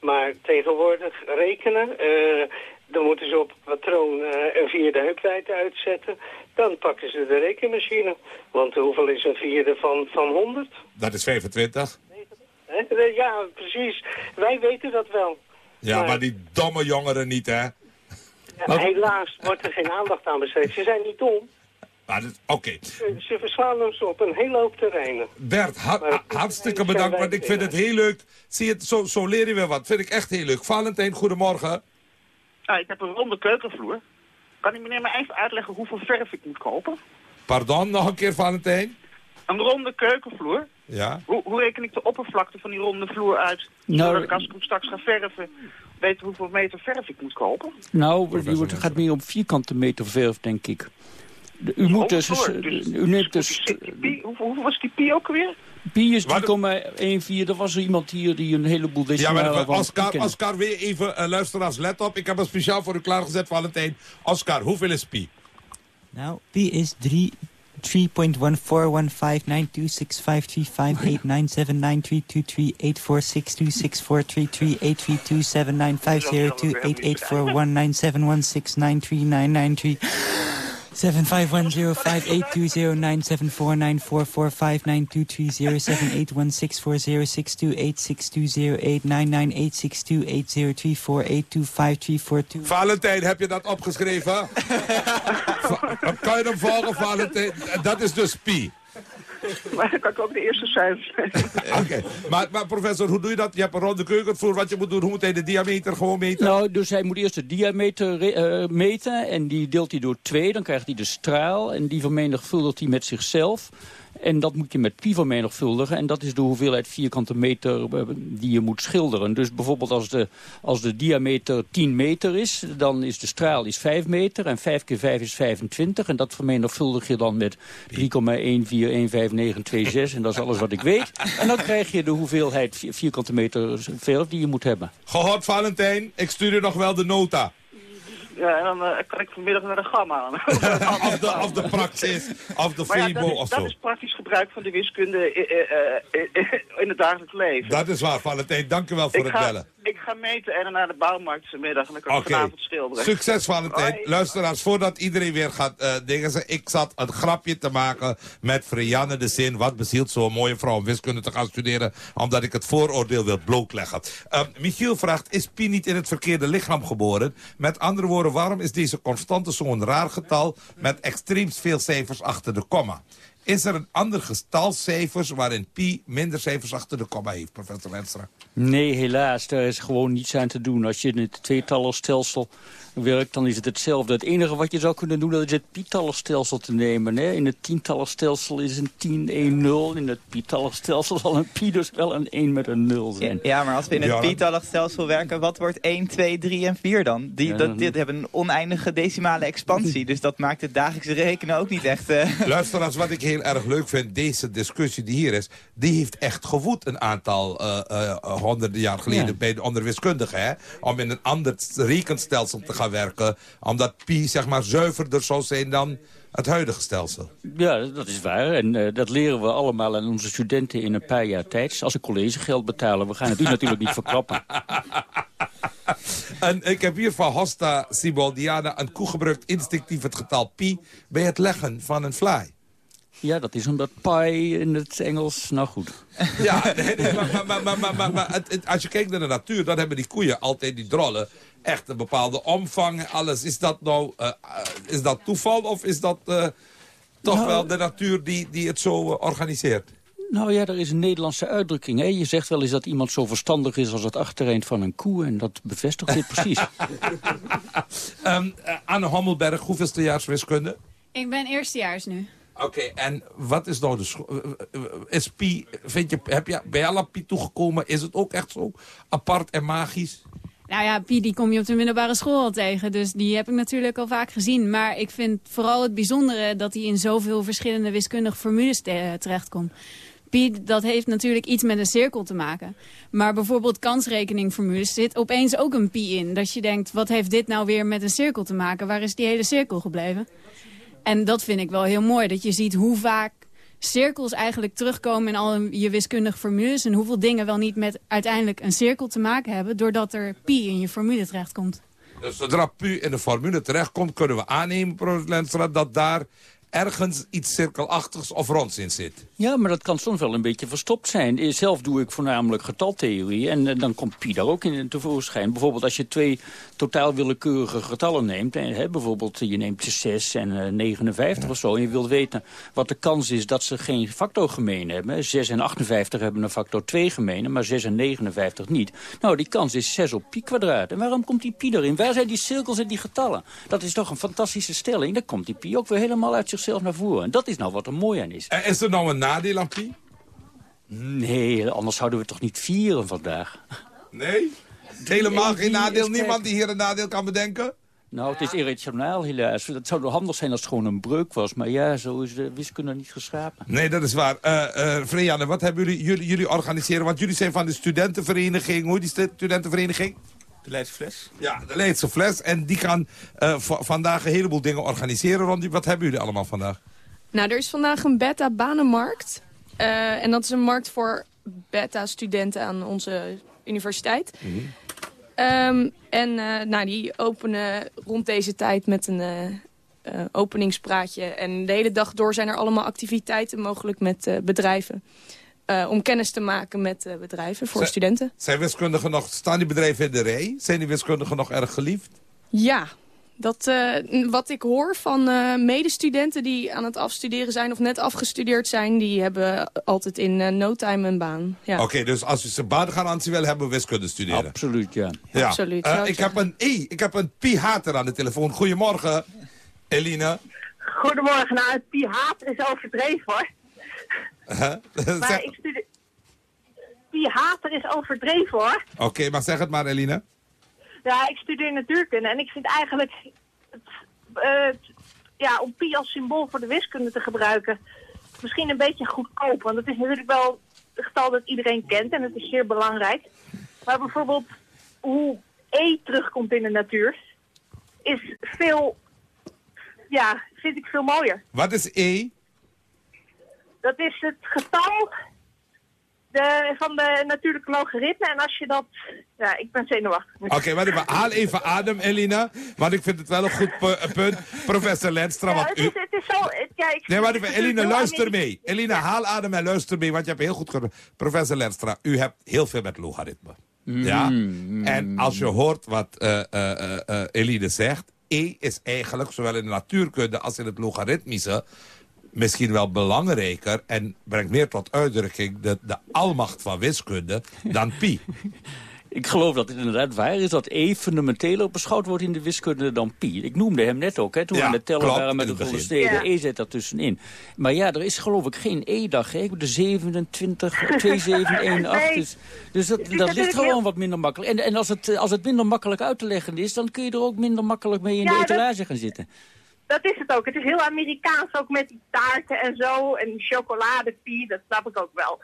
[SPEAKER 27] Maar tegenwoordig rekenen, eh, dan moeten ze op het patroon eh, een vierde heupwijdte uitzetten. Dan pakken ze de rekenmachine. Want hoeveel is een vierde van, van 100?
[SPEAKER 22] Dat is 25.
[SPEAKER 27] Hè? Eh, Ja, precies. Wij weten dat wel.
[SPEAKER 22] Ja,
[SPEAKER 27] Maar-
[SPEAKER 22] maar die domme jongeren niet, hè?
[SPEAKER 27] Ja, helaas wordt er geen aandacht aan besteed. Ze zijn niet dom.
[SPEAKER 22] Oké.
[SPEAKER 27] Ze, ze verslaan ons op een hele hoop terreinen.
[SPEAKER 22] Bert, ha- ha- hartstikke bedankt, want ik vind het heel leuk. Zie je, het, zo, zo leer je weer wat. Vind ik echt heel leuk. Valentijn, goedemorgen.
[SPEAKER 28] Ah, ik heb een ronde keukenvloer. Kan die meneer me even uitleggen hoeveel verf ik moet kopen?
[SPEAKER 22] Pardon, nog een keer, Valentijn?
[SPEAKER 28] Een ronde keukenvloer.
[SPEAKER 22] Ja.
[SPEAKER 28] Hoe, hoe reken ik de oppervlakte van die ronde vloer uit?
[SPEAKER 24] Nou,
[SPEAKER 28] zodat ik als ik hem straks ga verven, weet hoeveel meter verf ik moet kopen?
[SPEAKER 24] Nou, u wordt- het gaat meer om vierkante meter verf, denk ik. U moet dus...
[SPEAKER 28] vloer, dus-
[SPEAKER 24] u neemt dus...
[SPEAKER 28] Pi, hoeveel, hoeveel was die pi ook weer?
[SPEAKER 24] Pi is 3,14. Er was er iemand hier die een heleboel
[SPEAKER 22] Ja,
[SPEAKER 24] decimalen
[SPEAKER 22] maar
[SPEAKER 24] van
[SPEAKER 22] Oscar,
[SPEAKER 24] pi
[SPEAKER 22] Oscar, weer even, uh, luisteraars, let op. Ik heb hem speciaal voor u klaargezet, Valentijn. Oscar, hoeveel is pi?
[SPEAKER 29] Nou, P is 3... 3.141592653589693238847950288419716939993 7510582097416408998628628089986280348252.
[SPEAKER 22] Valentijn, heb je dat opgeschreven? Kan je hem volgen, Valentijn? Dat is dus pi.
[SPEAKER 28] Maar dan kan ik ook de eerste cijfers
[SPEAKER 22] Oké, maar, maar professor, hoe doe je dat? Je hebt een ronde keukenvloer, wat je moet doen. Hoe moet hij de diameter gewoon meten?
[SPEAKER 24] Nou, dus hij moet eerst de diameter eh, meten en die deelt hij door twee. Dan krijgt hij de straal en die vermenigvuldigt hij met zichzelf. En dat moet je met pi vermenigvuldigen. En dat is de hoeveelheid vierkante meter eh, die je moet schilderen. Dus bijvoorbeeld als de, als de diameter 10 meter is, dan is de straal is 5 meter. En 5 keer 5 is 25. En dat vermenigvuldig je dan met 3,1415926. En dat is alles wat ik weet. En dan krijg je de hoeveelheid vi- vierkante meter verf die je moet hebben.
[SPEAKER 22] Gehoord, Valentijn? Ik stuur je nog wel de nota.
[SPEAKER 28] Ja, en dan eh, kan ik vanmiddag naar de gamma aan.
[SPEAKER 22] of, de, of de praxis, of de
[SPEAKER 28] Maar ja,
[SPEAKER 22] Febo
[SPEAKER 28] dat, is,
[SPEAKER 22] of
[SPEAKER 28] dat
[SPEAKER 22] zo.
[SPEAKER 28] is praktisch gebruik van de wiskunde eh, eh, eh, in het dagelijks leven.
[SPEAKER 22] Dat is waar, Valentijn. Dank u wel voor
[SPEAKER 28] ik
[SPEAKER 22] het
[SPEAKER 28] ga,
[SPEAKER 22] bellen.
[SPEAKER 28] Ik ga meten en naar de bouwmarkt vanmiddag en dan kan ik vanavond schilderen.
[SPEAKER 22] Succes Valentijn.
[SPEAKER 28] Hoi.
[SPEAKER 22] Luisteraars, voordat iedereen weer gaat eh dingen zeggen. Ik zat een grapje te maken met Frianne de zin. Wat bezielt zo'n mooie vrouw om wiskunde te gaan studeren. Omdat ik het vooroordeel wil blootleggen. Eh, Michiel vraagt, is Pi niet in het verkeerde lichaam geboren? Met andere woorden, waarom is deze constante zo'n raar getal... met extreem veel cijfers achter de komma? Is er een ander getal cijfers waarin pi minder cijfers achter de komma heeft, professor Wenstra?
[SPEAKER 24] Nee, helaas. Daar is gewoon niets aan te doen. Als je in het tweetallenstelsel werkt, dan is het hetzelfde. Het enige wat je zou kunnen doen, dat is het pietallenstelsel te nemen. Hè? In het tientallenstelsel is een 10 1 0. In het pietallenstelsel zal een pi dus wel een 1 met een 0 zijn.
[SPEAKER 23] Ja, maar als we in het
[SPEAKER 24] Ja.
[SPEAKER 23] pietallig stelsel werken, wat wordt 1, 2, 3 en 4 dan? Die,
[SPEAKER 24] Ja,
[SPEAKER 23] dat, dit hebben een oneindige decimale expansie. dus dat maakt het dagelijkse rekenen ook niet echt... eh,
[SPEAKER 22] Luisteraars, wat ik heel erg leuk vind, deze discussie die hier is... die heeft echt gewoed een aantal eh, eh, honderden jaar geleden
[SPEAKER 24] Ja.
[SPEAKER 22] bij de onderwiskundigen. Hè? Om in een ander rekenstelsel te gaan werken. Omdat pi zeg maar zuiverder zou zijn dan het huidige stelsel.
[SPEAKER 24] Ja, dat is waar. En eh, dat leren we allemaal aan onze studenten in een paar jaar tijd. Als ze collegegeld betalen. We gaan het u natuurlijk niet verklappen.
[SPEAKER 22] En ik heb hier van Hosta Siboldiana een koe gebruikt instinctief het getal pi... bij het leggen van een fly.
[SPEAKER 24] Ja, dat is omdat pi in het Engels... Nou goed.
[SPEAKER 22] Ja, nee, nee, maar, maar, maar, maar, als je kijkt naar de natuur, dan hebben die koeien altijd die drollen echt een bepaalde omvang. Alles. Is dat nou eh, is dat toeval of is dat eh, toch
[SPEAKER 24] Nou-
[SPEAKER 22] wel de natuur die, die het zo eh, organiseert?
[SPEAKER 24] Nou ja, er is een Nederlandse uitdrukking. Hè? Je zegt wel eens dat iemand zo verstandig is als het achtereind van een koe. En dat bevestigt dit precies.
[SPEAKER 22] Ehm, eh, Anne Hommelberg, hoeveelstejaars wiskunde?
[SPEAKER 30] Ik ben eerstejaars nu.
[SPEAKER 22] Oké, en wat is nou de scho- eh, Is Pi, vind je, heb je, ben je al aan Pi toegekomen? Is het ook echt zo apart en magisch?
[SPEAKER 30] Nou ja, Pi die kom je op de middelbare school al tegen. Dus die heb ik natuurlijk al vaak gezien. Maar ik vind vooral het bijzondere dat hij in zoveel verschillende wiskundige formules te- terechtkomt. Pi, dat heeft natuurlijk iets met een cirkel te maken. Maar bijvoorbeeld kansrekeningformules zit opeens ook een pi in. Dat je denkt, wat heeft dit nou weer met een cirkel te maken? Waar is die hele cirkel gebleven? En dat vind ik wel heel mooi. Dat je ziet hoe vaak cirkels eigenlijk terugkomen in al je wiskundige formules. En hoeveel dingen wel niet met uiteindelijk een cirkel te maken hebben. Doordat er pi in je formule terechtkomt.
[SPEAKER 22] Dus zodra pu in de formule terechtkomt, kunnen we aannemen, professor Lenstra, dat daar ergens iets cirkelachtigs of ronds in zit.
[SPEAKER 24] Ja, maar dat kan soms wel een beetje verstopt zijn. Eh, Zelf doe ik voornamelijk getaltheorie en eh, dan komt pi daar ook in tevoorschijn. Bijvoorbeeld als je twee totaal willekeurige getallen neemt. eh, hè, bijvoorbeeld eh, je neemt 6 en eh, 59 of zo. En je wilt weten wat de kans is dat ze geen factor gemeen hebben. hè. 6 en 58 hebben een factor 2 gemeen, maar 6 en 59 niet. Nou, die kans is 6 op pi kwadraat. En waarom komt die pi erin? Waar zijn die cirkels en die getallen? Dat is toch een fantastische stelling. Dan komt die pi ook weer helemaal uit zichzelf naar voren. En dat is nou wat er mooi aan is.
[SPEAKER 22] En is er nou een nadeel aan pi?
[SPEAKER 24] Nee, anders zouden we toch niet vieren vandaag.
[SPEAKER 22] Nee? Helemaal geen nadeel? Niemand die hier een nadeel kan bedenken?
[SPEAKER 24] Nou, het is irrationaal helaas. Het zou handig zijn als het gewoon een breuk was. Maar ja, zo is de wiskunde niet geschapen.
[SPEAKER 22] Nee, dat is waar. Eh eh Vreejanne, wat hebben jullie, jullie, jullie organiseren? Want jullie zijn van de studentenvereniging. Hoe heet die stu- studentenvereniging?
[SPEAKER 31] De Leidse Fles.
[SPEAKER 22] Ja, de Leidse Fles. En die gaan eh, va- vandaag een heleboel dingen organiseren. Rond die, wat hebben jullie allemaal vandaag?
[SPEAKER 25] Nou, er is vandaag een beta-banenmarkt. Eh, en dat is een markt voor beta-studenten aan onze universiteit. Ehm, en eh, nou, die openen rond deze tijd met een eh, eh, openingspraatje. En de hele dag door zijn er allemaal activiteiten mogelijk met eh, bedrijven. Eh, om kennis te maken met eh, bedrijven voor studenten.
[SPEAKER 22] Zijn wiskundigen nog, staan die bedrijven in de rij? Zijn die wiskundigen nog erg geliefd?
[SPEAKER 25] Ja, dat, eh, wat ik hoor van eh, medestudenten die aan het afstuderen zijn of net afgestudeerd zijn, die hebben altijd in no time een baan. Ja.
[SPEAKER 22] Oké, dus als je ze baangarantie wil, hebben we wiskunde studeren.
[SPEAKER 24] Absoluut, ja.
[SPEAKER 22] Ja.
[SPEAKER 25] Absoluut, ik
[SPEAKER 22] heb een, hey, ik heb een Pi Hater aan de telefoon. Goedemorgen, Eline.
[SPEAKER 32] Goedemorgen. Nou, het Pi haat is overdreven hoor.
[SPEAKER 22] Huh?
[SPEAKER 32] Maar
[SPEAKER 22] Zeg-
[SPEAKER 32] ik studeer... Pi hater is overdreven hoor.
[SPEAKER 22] Oké, maar zeg het maar, Eline.
[SPEAKER 32] Ja, ik studeer natuurkunde en ik vind eigenlijk... Het, het- ja, om Pi als symbool voor de wiskunde te gebruiken... misschien een beetje goedkoop. Want het is natuurlijk wel een getal dat iedereen kent en het is zeer belangrijk. Maar bijvoorbeeld hoe E terugkomt in de natuur... is veel... Ja, vind ik veel mooier.
[SPEAKER 22] Wat is E?
[SPEAKER 32] Dat is het getal de, van de natuurlijke logaritme. En als je dat... Ja, ik ben zenuwachtig.
[SPEAKER 22] Oké, maar even, haal even adem, Elina. Want ik vind het wel een goed pu- punt. Professor Lenstra,
[SPEAKER 32] Ja, het,
[SPEAKER 22] u...
[SPEAKER 32] is, het is zo... het- ja, ik,
[SPEAKER 22] Nee, maar
[SPEAKER 32] het
[SPEAKER 22] even, Elina, luister mee. Elina, haal adem en luister mee, want je hebt heel goed gedaan. Professor Lenstra, u hebt heel veel met logaritme. Ja? En als je hoort wat eh, eh, eh, eh, Eline zegt... E is eigenlijk, zowel in de natuurkunde als in het logaritmische... misschien wel belangrijker en brengt meer tot uitdrukking... de, de almacht van wiskunde dan pi.
[SPEAKER 24] Ik geloof dat het inderdaad waar is dat E fundamenteler beschouwd wordt in de wiskunde dan pi. Ik noemde hem net ook, hè, toen
[SPEAKER 22] Ja,
[SPEAKER 24] we aan
[SPEAKER 22] klopt,
[SPEAKER 24] waren met de
[SPEAKER 22] begin.
[SPEAKER 24] steden.
[SPEAKER 32] Ja.
[SPEAKER 24] E zit daartussenin. Maar ja, er is geloof ik geen E-dag. hè. De 27, 2718.
[SPEAKER 32] Nee.
[SPEAKER 24] Dus, dus dat,
[SPEAKER 32] is
[SPEAKER 24] dat ligt gewoon
[SPEAKER 32] heel-
[SPEAKER 24] wat minder makkelijk. En, en als, het, als het minder makkelijk uit te leggen is, dan kun je er ook minder makkelijk mee in
[SPEAKER 32] Ja,
[SPEAKER 24] de
[SPEAKER 32] dat-
[SPEAKER 24] etalage gaan zitten.
[SPEAKER 32] Dat is het ook. Het is heel Amerikaans ook met die taarten en zo. En chocoladepie, dat snap ik ook wel.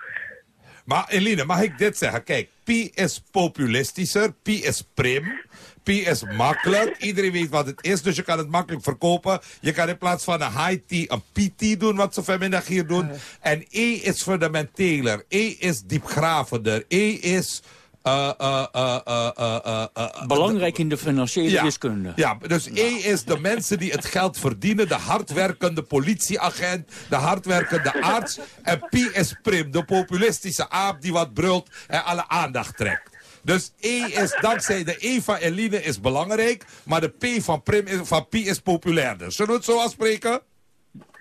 [SPEAKER 22] Maar Eline, mag ik dit zeggen? Kijk, pi is populistischer, pi is prim, pi is makkelijk. Iedereen weet wat het is, dus je kan het makkelijk verkopen. Je kan in plaats van een high tea een pt doen, wat ze vanmiddag hier doen. En E is fundamenteler, E is diepgravender, E is... eh, eh, eh,
[SPEAKER 24] Belangrijk in de financiële
[SPEAKER 22] ja.
[SPEAKER 24] wiskunde.
[SPEAKER 22] Ja, dus E is de mensen die het geld verdienen. De hardwerkende politieagent, de hardwerkende arts. En P is Prim, de populistische aap die wat brult en alle aandacht trekt. Dus E is, dankzij de E van Eline is belangrijk, maar de P van, Prim is, van Pi is populairder. Zullen we het zo afspreken?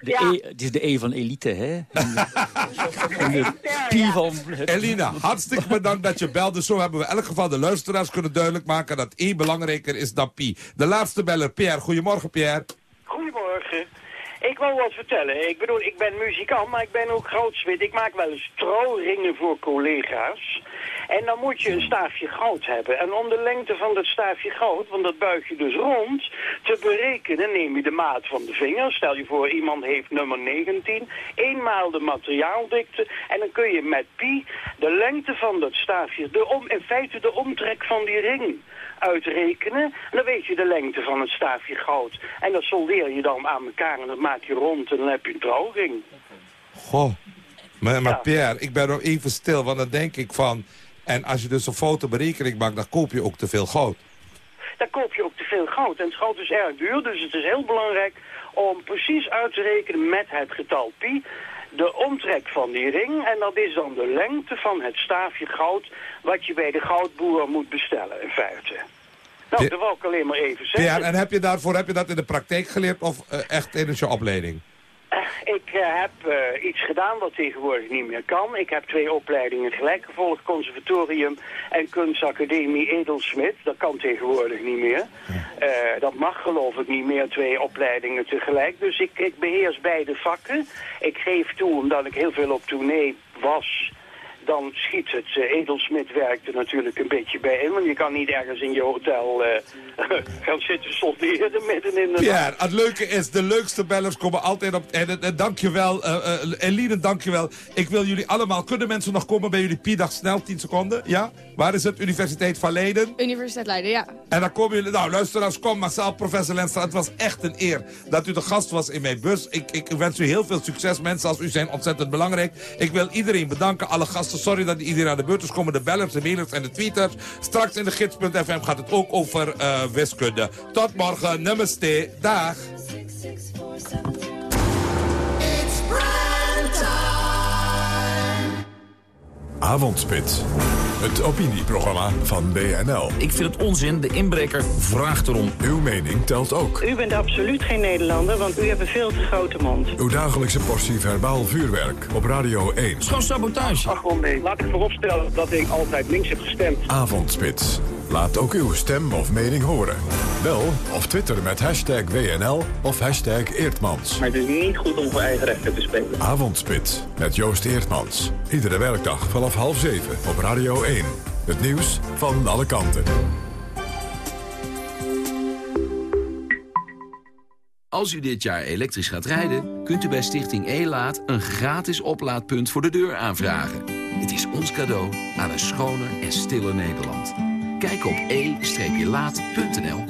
[SPEAKER 24] De e, het is de E van elite, hè? En de, en de pi van...
[SPEAKER 22] Elina, hartstikke bedankt dat je belde. Zo hebben we in elk geval de luisteraars kunnen duidelijk maken dat E belangrijker is dan Pi. De laatste beller, Pierre. Goedemorgen, Pierre.
[SPEAKER 33] Goedemorgen. Ik wil wat vertellen. Ik bedoel, ik ben muzikant, maar ik ben ook grootsmid. Ik maak wel eens trouwringen voor collega's. En dan moet je een staafje goud hebben. En om de lengte van dat staafje goud, want dat buig je dus rond, te berekenen neem je de maat van de vinger. Stel je voor, iemand heeft nummer 19. Eenmaal de materiaaldikte. En dan kun je met pi de lengte van dat staafje, de om, in feite de omtrek van die ring uitrekenen. En dan weet je de lengte van het staafje goud. En dat soldeer je dan aan elkaar en dat maak je rond en dan heb je een trouwring.
[SPEAKER 22] Goh. Maar, maar Pierre, ik ben nog even stil, want dan denk ik van... En als je dus een foto berekening maakt, dan koop je ook te veel goud.
[SPEAKER 33] Dan koop je ook te veel goud. En het goud is erg duur, dus het is heel belangrijk om precies uit te rekenen met het getal pi de omtrek van die ring. En dat is dan de lengte van het staafje goud wat je bij de goudboer moet bestellen, in feite. Nou, dat wil ik alleen maar even zeggen.
[SPEAKER 22] Pierre, en heb je daarvoor heb je dat in de praktijk geleerd of eh, echt tijdens je opleiding?
[SPEAKER 33] Ik eh, heb eh, iets gedaan wat tegenwoordig niet meer kan. Ik heb twee opleidingen gelijk gevolgd. Conservatorium en Kunstacademie Edelsmid. Dat kan tegenwoordig niet meer. Eh, dat mag geloof ik niet meer, twee opleidingen tegelijk. Dus ik, ik beheers beide vakken. Ik geef toe, omdat ik heel veel op tournee was... Dan schiet het uh, edelsmidwerk er natuurlijk een beetje bij in. Want je kan niet ergens in je hotel eh, gaan zitten solderen midden in de nacht.
[SPEAKER 22] Pierre, het leuke is, de leukste bellers komen altijd op... En, en dankjewel, uh, uh, Eline, dankjewel. Ik wil jullie allemaal... Kunnen mensen nog komen bij jullie Pi-dag snel, 10 seconden? Ja? Waar is het? Universiteit van Leiden?
[SPEAKER 25] Universiteit Leiden, ja.
[SPEAKER 22] En dan komen jullie... Nou, luisteraars, kom maar zelf, professor Lenstra. Het was echt een eer dat u de gast was in mijn bus. Ik, ik wens u heel veel succes. Mensen als u zijn ontzettend belangrijk. Ik wil iedereen bedanken, alle gasten. Sorry dat iedereen aan de beurt is komen. De bellers, de mailers en de tweeters. Straks in de gids.fm gaat het ook over uh, wiskunde. Tot morgen. Namaste. Dag.
[SPEAKER 1] Avondspits. Het opinieprogramma van BNL.
[SPEAKER 34] Ik vind het onzin. De inbreker vraagt erom.
[SPEAKER 1] Uw mening telt ook.
[SPEAKER 31] U bent absoluut geen Nederlander, want u hebt een veel te grote mond.
[SPEAKER 1] Uw dagelijkse portie verbaal vuurwerk op Radio 1.
[SPEAKER 34] Schoon sabotage.
[SPEAKER 33] Ach, nee. Laat ik vooropstellen dat ik altijd links heb gestemd.
[SPEAKER 1] Avondspits. Laat ook uw stem of mening horen. Bel of twitter met hashtag WNL of hashtag Eertmans.
[SPEAKER 33] Maar het is niet goed om voor eigen rechten te spelen.
[SPEAKER 1] Avondspits met Joost Eertmans. Iedere werkdag vanaf half zeven op Radio 1. Het nieuws van alle kanten.
[SPEAKER 34] Als u dit jaar elektrisch gaat rijden, kunt u bij Stichting E-Laat een gratis oplaadpunt voor de deur aanvragen. Het is ons cadeau aan een schoner en stiller Nederland. Kijk op e-laat.nl.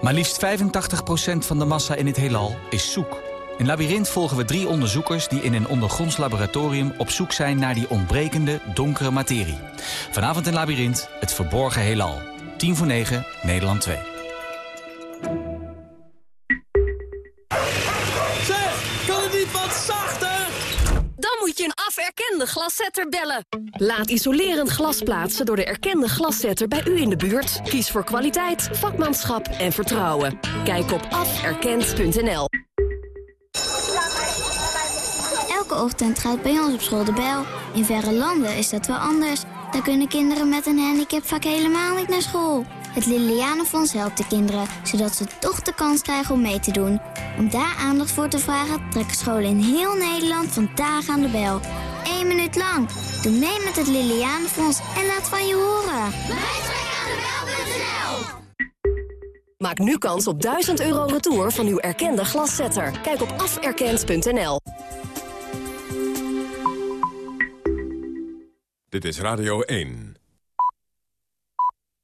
[SPEAKER 35] Maar liefst 85% van de massa in het heelal is zoek. In Labyrinth volgen we drie onderzoekers die in een ondergronds laboratorium op zoek zijn naar die ontbrekende donkere materie. Vanavond in Labyrinth, het verborgen heelal. 10 voor 9, Nederland 2.
[SPEAKER 36] Glaszetter bellen. Laat isolerend glas plaatsen door de erkende glaszetter bij u in de buurt. Kies voor kwaliteit, vakmanschap en vertrouwen. Kijk op aferkend.nl.
[SPEAKER 37] Elke ochtend gaat bij ons op school de bel. In verre landen is dat wel anders. Daar kunnen kinderen met een handicap vaak helemaal niet naar school. Het Lilianenfonds helpt de kinderen, zodat ze toch de kans krijgen om mee te doen. Om daar aandacht voor te vragen trekken scholen in heel Nederland vandaag aan de bel. Eén minuut lang. Doe mee met het Lilianenfonds en laat van je horen.
[SPEAKER 36] Maak nu kans op 1000 euro retour van uw erkende glaszetter. Kijk op aferkend.nl.
[SPEAKER 1] Dit is Radio 1.